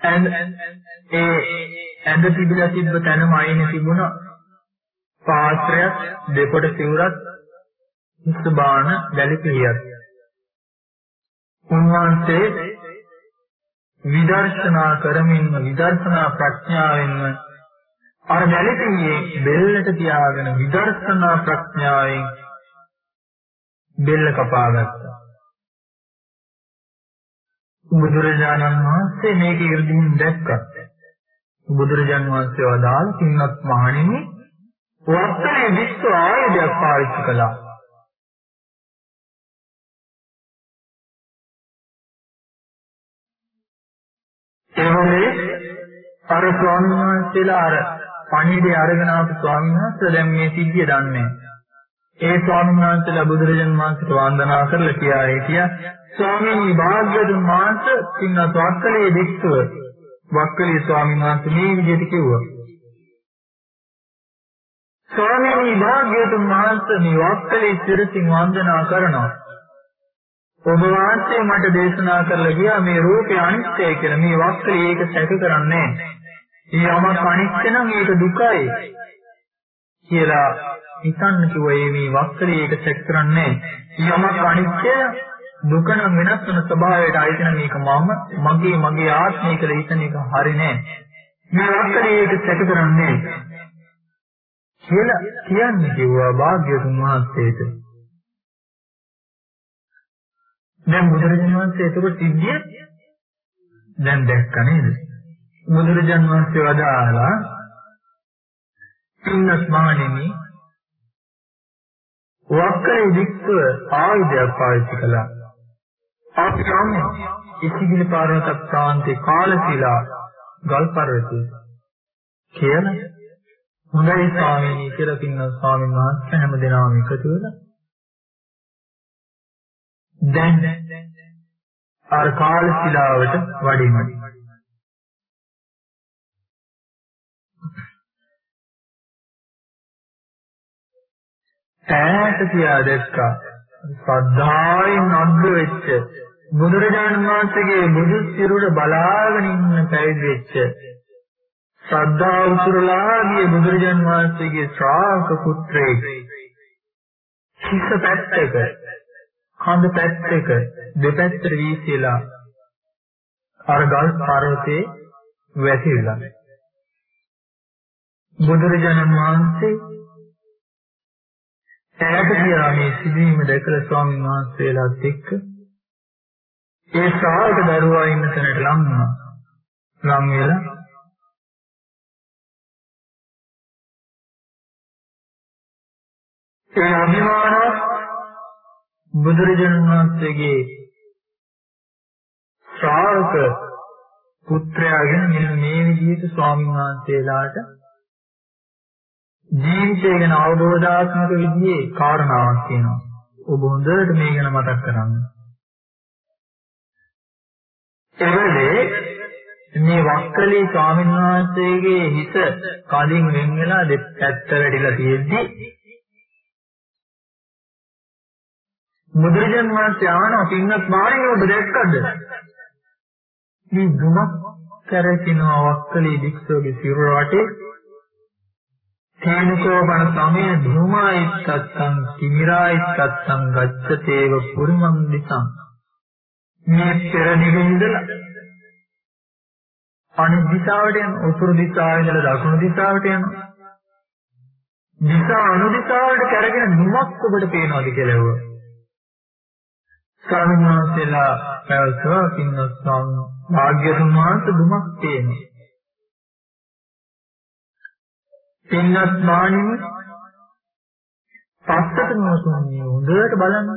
[SPEAKER 3] and ඒ ඇඳ තිබිලා තිබ්බ තැනම අයින තිබුණා පාත්‍රයක් දෙපොඩ සිවුරක් හිස්බාන දැලිපියක්. උන්වහන්සේ විදර්ශනා කරමින් විදර්ශනා ප්‍රඥාවෙන්ම අර දැලිපියේ බෙල්ලට තියාගෙන විදර්ශනා ප්‍රඥාවෙන් බෙල්ල කපාගත්තා. බුදුරජාණන් වහන්සේ මේක ඉර්ධින් දැක්කා. බුදුරජාණන් වහන්සේ වදාළ කින්නත් මහණෙනි වර්තනේ විශ්ව ආයුධයක් පාවිච්චි කළා. එවනේ අර ස්වාමීන් වහන්සේලා අර පණිවිඩය අරගෙන ආපු ස්වාමීන් වහන්සේ දැන් මේ සිද්ධිය දන්නේ. ඒ ස්වාමීන් වහන්සේලා බුදුරජාණන් වහන්සේට වන්දනා කරලා කියා හිටියා ස්වාමීන් භාග්‍යවතුන් වහන්සේ පින්නත් වක්කලේ වික්ෂුව වක්කලේ ස්වාමීන් වහන්සේ මේ විදිහට කිව්වා. ස්වාමීන් භාග්‍යවතුන් වහන්සේ මේ වක්කලේ සිරසින් වන්දනා කරනවා. ඔබ වහන්සේ මට දේශනා කරලා ගියා මේ රූපය අනිත්‍යයි කියලා. මේ වස්ත්‍රය ඒක සැක කරන්නේ නැහැ. යමක් අනිත්‍ය නම් ඒක දුකයි කියලා හිතන්න කිව්වා මේ වස්ත්‍රය ඒක සැක කරන්නේ යමක් අනිත්‍ය දුක නම් වෙනස් වෙන ස්වභාවයට අයිතින මේක මම මගේ මගේ ආත්මය කියලා හිතන එක හරි නෑ. මේ වස්ත්‍රය ඒක සැක කරන්නේ කියලා කියන්නේ කිව්වා භාග්‍යතුන් වහන්සේට. දැන් බුදුරජාණන් වහන්සේ ඒක සිද්ධිය දැන් දැක්ක නේද? බුදුරජාණන් වහන්සේ වදාලා පින්නස් මහණෙනි වක්කේ වික්ෂව ආයුධයක් පාවිච්චි කළා. අපි යන්නේ ඉසිගිලි පර්වත ප්‍රාන්තේ කාලශීලා ගල් පර්වතයේ කියලා හොඳයි ස්වාමීනි කියලා පින්නස් ස්වාමීන් වහන්සේ හැම දිනම එකතු වෙලා දැන් අර කාල ශිලාවට ඈත තියා දැක්කා. සද්ධායෙන් අග්ග වෙච්ච බුදුරජාණන් වහන්සේගේ බුදු සිරුර බලාගෙන ඉන්න පැවිදි වෙච්ච ශ්‍රද්ධා උතුරලාගේ බුදුරජාණන් වහන්සේගේ ශ්‍රාවක පුත්‍රයෙක් හිස පැත්තක කඳ පැත්තක දෙපැත්තට වීසිලා අර ගල් පර්වතේ වැසිලා. බුදුරජාණන් වහන්සේ ඈත ගියා මේ සිදුවීම දැකලා ස්වාමීන් වහන්සේලාත් එක්ක ඒ ශ්‍රාවක දරුවා ඉන්න තැනට ලං වුණා. ලං වෙලා ඒ අභිමානවත් බුදුරජාණන් වහන්සේගේ ශ්‍රාවක පුත්‍රයාගෙන මෙන්න මේ විදිහට ස්වාමීන් වහන්සේලාට ජීවිතය ගැන අවබෝධාත්මක විදිහේ කාරණාවක් තියෙනවා. ඔබ හොඳට මේ ගැන මතක් කරගන්න. එවලේ මේ වක්කලී ස්වාමීන් වහන්සේගේ හිත කලින් වෙන් වෙලා දෙපැත්ත වැඩිලා තියෙද්දි බුදුරජාණන් වහන්සේ ආනවා පින්වත් මාණිය ඔබ දැක්කද? මේ දුමක් කරකිනවා වක්කලී වික්ෂෝගේ සිරුර වටේ තේනකෝ බණ සමය ධූමායිත්තත්තං කිමිරායිත්තත්තං ගච්ඡතේව පුරිමං දිසං මේ පෙර නිවිඳලා අනිත් දිශාවට යන උතුරු දිශාවේ ඉඳලා දකුණු දිශාවට යන දිශා අනුදිශාවට කරගෙන නුමක් ඔබට පේනවාද කියලා ඇහුවා ස්වාමීන් වහන්සේලා පැවසුවා පින්නොත් ස්වාමීන් භාග්‍යතුන් වහන්සේ දුමක් තියෙනවා. පින්නත් මානිමි පස්සට මොසොන්නේ හොඳට බලන්න.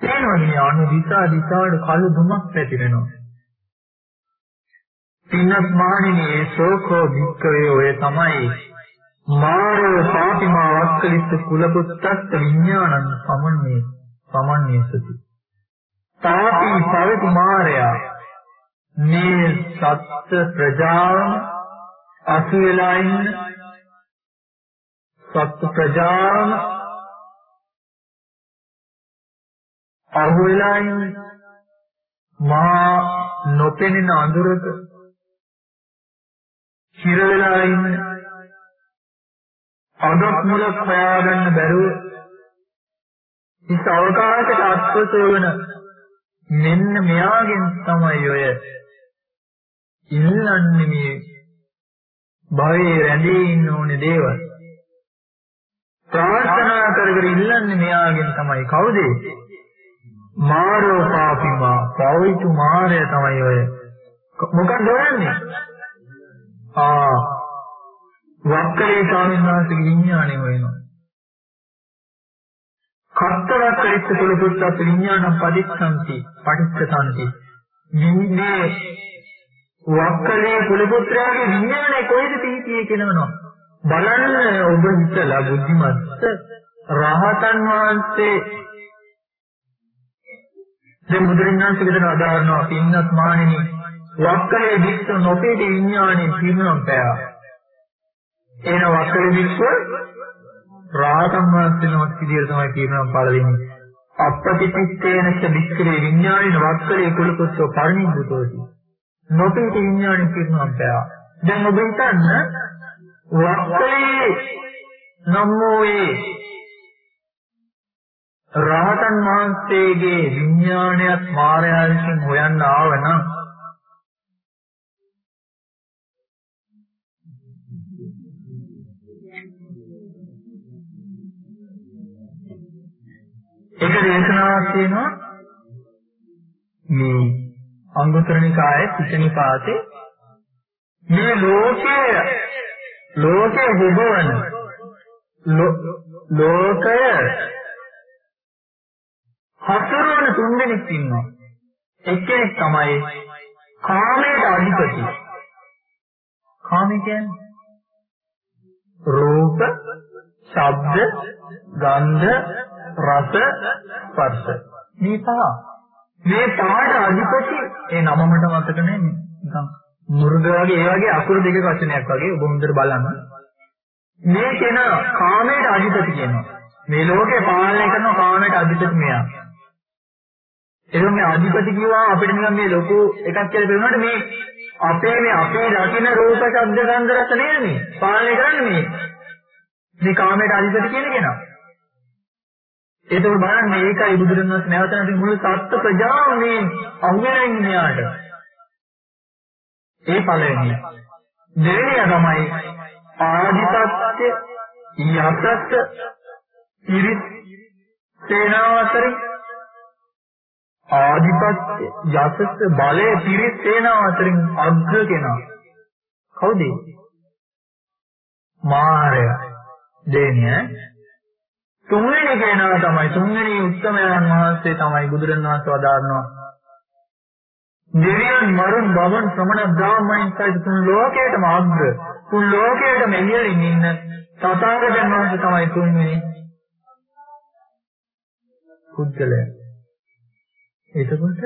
[SPEAKER 3] තේනවනේ අනු දිසා දිසාවට කළු දුමක් පැතිරෙනවා. පින්නත් මානිමි ඒ ශෝකෝ වික්කවේ ඔය තමයි මාරෝ පාපිමා වක්කලිස්ස කුලපුත්තස්ස විඥානං සමන්නේ සමන්නේසති තාපි පවති මාරයා මේ සත්ත්ව ප්‍රජාවම අසු වෙලා ඉන්න සත්ත්ව ප්‍රජාවම අහු වෙලා ඉන්න මහා නොපෙනෙන අඳුරක හිර වෙලා ඉන්න අඩක් මුලක් හොයාගන්න බැරුව ඉස් අවකාශයට අත්වසවන මෙන්න මෙයාගෙන් තමයි ඔය ඉල්ලන්නේ මේ භවයේ රැඳී ඉන්න ඕනේ දේවල්. ප්‍රාර්ථනා කර කර ඉල්ලන්නේ මෙයාගෙන් තමයි. කවුද? මාරෝ පාපිමා පවිතු මාරය තමයි ඔය. මොකක්ද හොයන්නේ ආ. වක්කලේ ස්වාමීන් වහන්සේගේ විඥාණය හොයනවා. කර්තවක් කරිස්ස තුල පුත්තත් විඥානම් පදිස්සන්ති පටිච්චසන්ති නින්නේ වක්කලේ කුල පුත්‍රයාගේ විඥානය කොහෙද තීතියේ කියනවා බලන්න ඔබ හිතලා බුද්ධිමත් රහතන් වහන්සේ දැන් බුදුරජාණන් වහන්සේ අදාහරනවා පින්නත් මානෙනි වක්කලේ වික්ෂ නොපේටි විඥානේ පිරිනොම් පෑවා එන වක්කලේ වික්ෂ රාතන් වහන්සේ නමක් විදියට තමයි පිරිනොම් පාල දෙන්නේ අපපටිච්චේන ච වික්‍රේ විඥානින වක්කලේ කුලපුත්‍රෝ පරිණිද්දතෝති නොපේටි විඥානේ පිරිනොම් පෑවා දැන් ඔබ හිතන්න වක්කලේ නම්මෝයේ රහතන් වහන්සේගේ විඥානයත් මායාව විසින් හොයන්න ආවනම් ඒක දේශනාවක් තියෙනවා. මේ අංගුත්තර නිකායේ පිටනිපාතේ මේ ලෝකයේ ලෝකයේ හොබවන ලෝකය හතරවන තුන්දෙනෙක් ඉන්නවා. එක්කෙනෙක් තමයි කාමයට අධිපති. කාමය කියන්නේ රූප, ශබ්ද, ගන්ධ, රස, ස්පර්ශ. මේ පහ. මේ පහට අධිපති ඒ නම මට මතක නැහැ නිකන් මුර්ග වගේ ඒ වගේ අකුරු දෙකක වචනයක් වගේ ඔබ හොඳට බලන්න. මේ කෙනා කාමයට අධිපති කියනවා. මේ ලෝකේ පාලනය කරන කාමයට අධිපති මෙයා. ඒක මේ අධිපති කිව්වා අපිට නිකන් මේ ලොකු එකක් කියලා පේනකොට මේ අපේ මේ අපේ දකින්න රූප ශබ්ද ගන්ධ රස නේද මේ පාලනය කරන්නේ මේ මේ කාමයට අධිපති කියන කෙනා ඒක බලන්න මේකයි බුදුරණවහන්සේ නැවත නැවත මුළු සත්ත්ව ප්‍රජාව මේ අහුවෙලා ඉන්නේ යාට. ඒ පළවෙනි දෙවෙනිය තමයි ආදිපත්‍ය යසත් ඉරිත් සේනාව අතරින් ආධිපත්‍ය යසස බලය පිරිත් සේනාව අතරින් අග්‍ර කෙනා. කවුද? මාරය. දෙන්නේ. තුන්වෙනි කෙනා තමයි තුන්වෙනි උත්තමයන් වහන්සේ තමයි බුදුරණවහන්සේ වදාරනවා දෙවියන් මරුන් බවන් ශ්‍රමණ බ්‍රාහ්මණයන් සහිත තුන් ලෝකයටම අග්‍ර තුන් ලෝකයටම ඉහළින් ඉන්න තථාගතයන් වහන්සේ තමයි තුන්වෙනි පුද්ගලයා එතකොට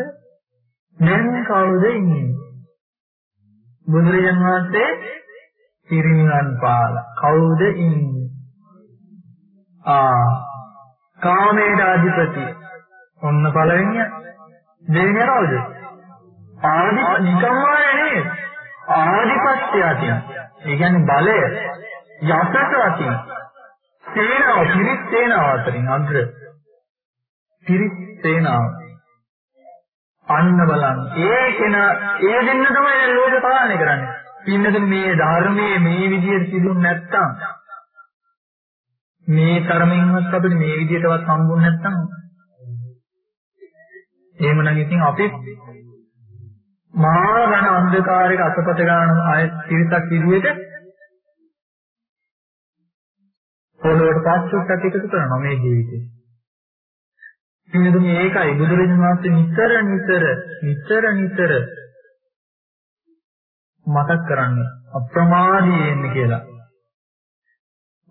[SPEAKER 3] දැන් කවුද ඉන්නේ? බුදුරජාණන් වහන්සේ පිරිනිවන් පාලා. කවුද ඉන්නේ? ආ කාමයේ අධිපති. ඔන්න පළවෙනිය. දෙවෙනිය කවුද? ආදි නිකම්මානේ නෙවෙයි. ආදිපත්‍ය අතින්. ඒ කියන්නේ බලය යසට අතින්. සේනාව පිරිත් සේනාව අතරින් අග්‍ර. පිරිත් සේනාව අන්න බලන්න. ඒ කෙන ඒ දෙන්න තමයි දැන් ලෝකේ පාලනය කරන්නේ. පින්නද මේ ධර්මයේ මේ විදිහට තිබුණ නැත්තම් මේ තරමින්වත් අපිට මේ විදිහටවත් හම්බුනේ නැත්තම් එහෙමනම් ඉතින් අපි මහා ඝන අන්ධකාරයක අතපත ගන්න ආය තිරසක් විදිහට පොළොවට පස්සට එකතු කරනවා මේ ජීවිතේ. පින්දුනේ ඒකයි බුදුරජාණන් වහන්සේ නිතර නිතර නිතර නිතර මතක් කරන්නේ අප්‍රමාදී වෙන්න කියලා.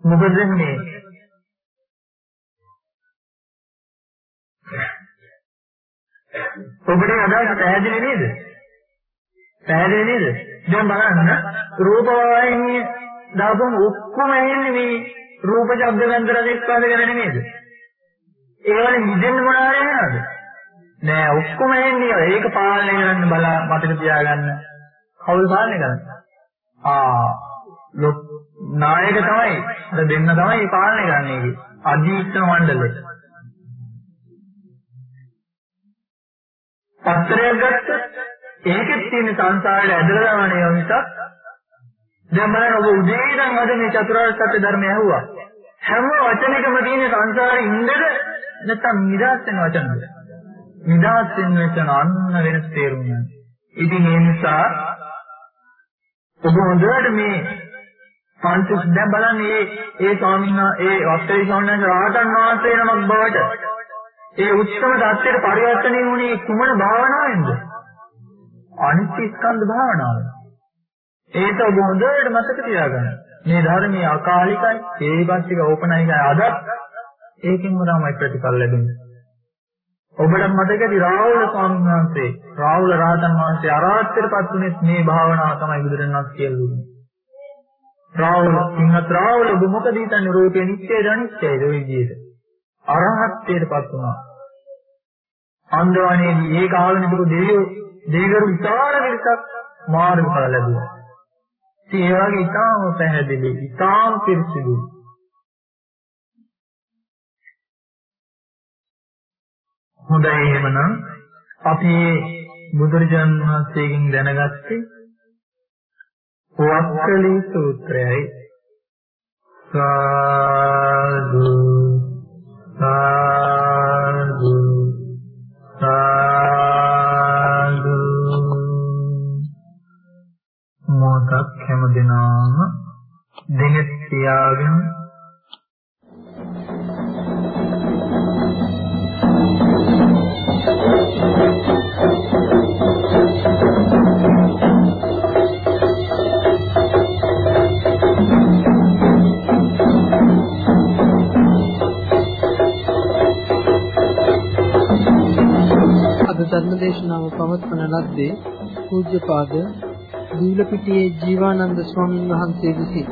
[SPEAKER 3] මොකද මේ ඔබට අදහස පැහැදිලි නේද? පැහැදිලි නේද? දැන් බලන්න රූප වාහිනිය දාපුවම ඔක්කොම එන්නේ මේ රූප ශබ්ද ගන්ධ රස ස්පර්ශ ගැන නෙමෙයිද? ඒවල නිදෙන්න මොනවාරි වෙනවද? නෑ ඔක්කොම එන්නේ ඒක පාලනය කරන්න බලා මතක තියාගන්න. කවුද පාලනය කරන්නේ? ආ ලොක් නායක තමයි. අර දෙන්න තමයි පාලනය කරන්නේ. අධීක්ෂණ මණ්ඩලය. පත්‍රයක් ගත්තොත් ඒකෙත් තියෙන සංසාරේ ඇදලා දාන ඒවා මිසක් දැන් බලන්න ඔබ උදේ ඉඳන් අද මේ චතුරාර්ය සත්‍ය ධර්මය ඇහුවා. හැම වචනයකම තියෙන සංසාරේ ඉන්නද නැත්නම් නිදාස් වෙන වචනද නිදාස් වෙන වචන අන්න වෙනස් තේරුම් ගන්න. ඉතින් ඒ නිසා ඔබ හොඳට මේ පංච දැන් බලන්න මේ ඒ ස්වාමීන් වහන්සේ ඒ වස්ත්‍රී ස්වාමීන් වහන්සේ රාහතන් වහන්සේ නමක් බවට ඒ උච්චම தත්ත්වයට පරිවර්තනය වුණේ කුමන භාවනාවෙන්ද? අනිත්‍ය ස්කන්ධ භාවනාව. ඒක ඔබ හොඳට මතක තියාගන්න. මේ ධර්මයේ අකාලිකයි, ඒකත්තික ඕපනයිකයි අද ඒකින්ම තමයි ප්‍රතිඵල ලැබෙන්නේ. ඔබට මතකද රාහුල ස්වාමීන් වහන්සේ, රාහුල රහතන් වහන්සේ අරහත්ත්වයටපත් උනේ මේ භාවනාව තමයි බුදුරණවහන්සේ කියලා දුන්නේ. රාහුල සිංහත් රාහුල ඔබ මොකද හිතන්නේ රූපේ නිත්‍යද අනිත්‍යද ඔය විදිහට? අරහත්ත්වයටපත් වුණා. අන්දවණේදී ඒක ආගෙන ඉඳපු දෙවියෝ දෙවිවරු විචාර පිටක් මාර්ගඵල ලැබුවා. ඉතින් ඒ වගේ ඊටාම පැහැදිලි, ඊටාම පිරිසිදු. හොඳයි එහෙමනම් අපි බුදුරජාණන් වහන්සේගෙන් දැනගත්තේ වක්කලී සූත්‍රයයි සාදු දිනම දෙනෙත් තියාගෙන
[SPEAKER 2] අද ධර්ම දේශනාව පවත්වන ලද්දේ පූජ්‍යපාද දීලපිටියේ ජීවානන්ද ස්වාමින් වහන්සේ විසින්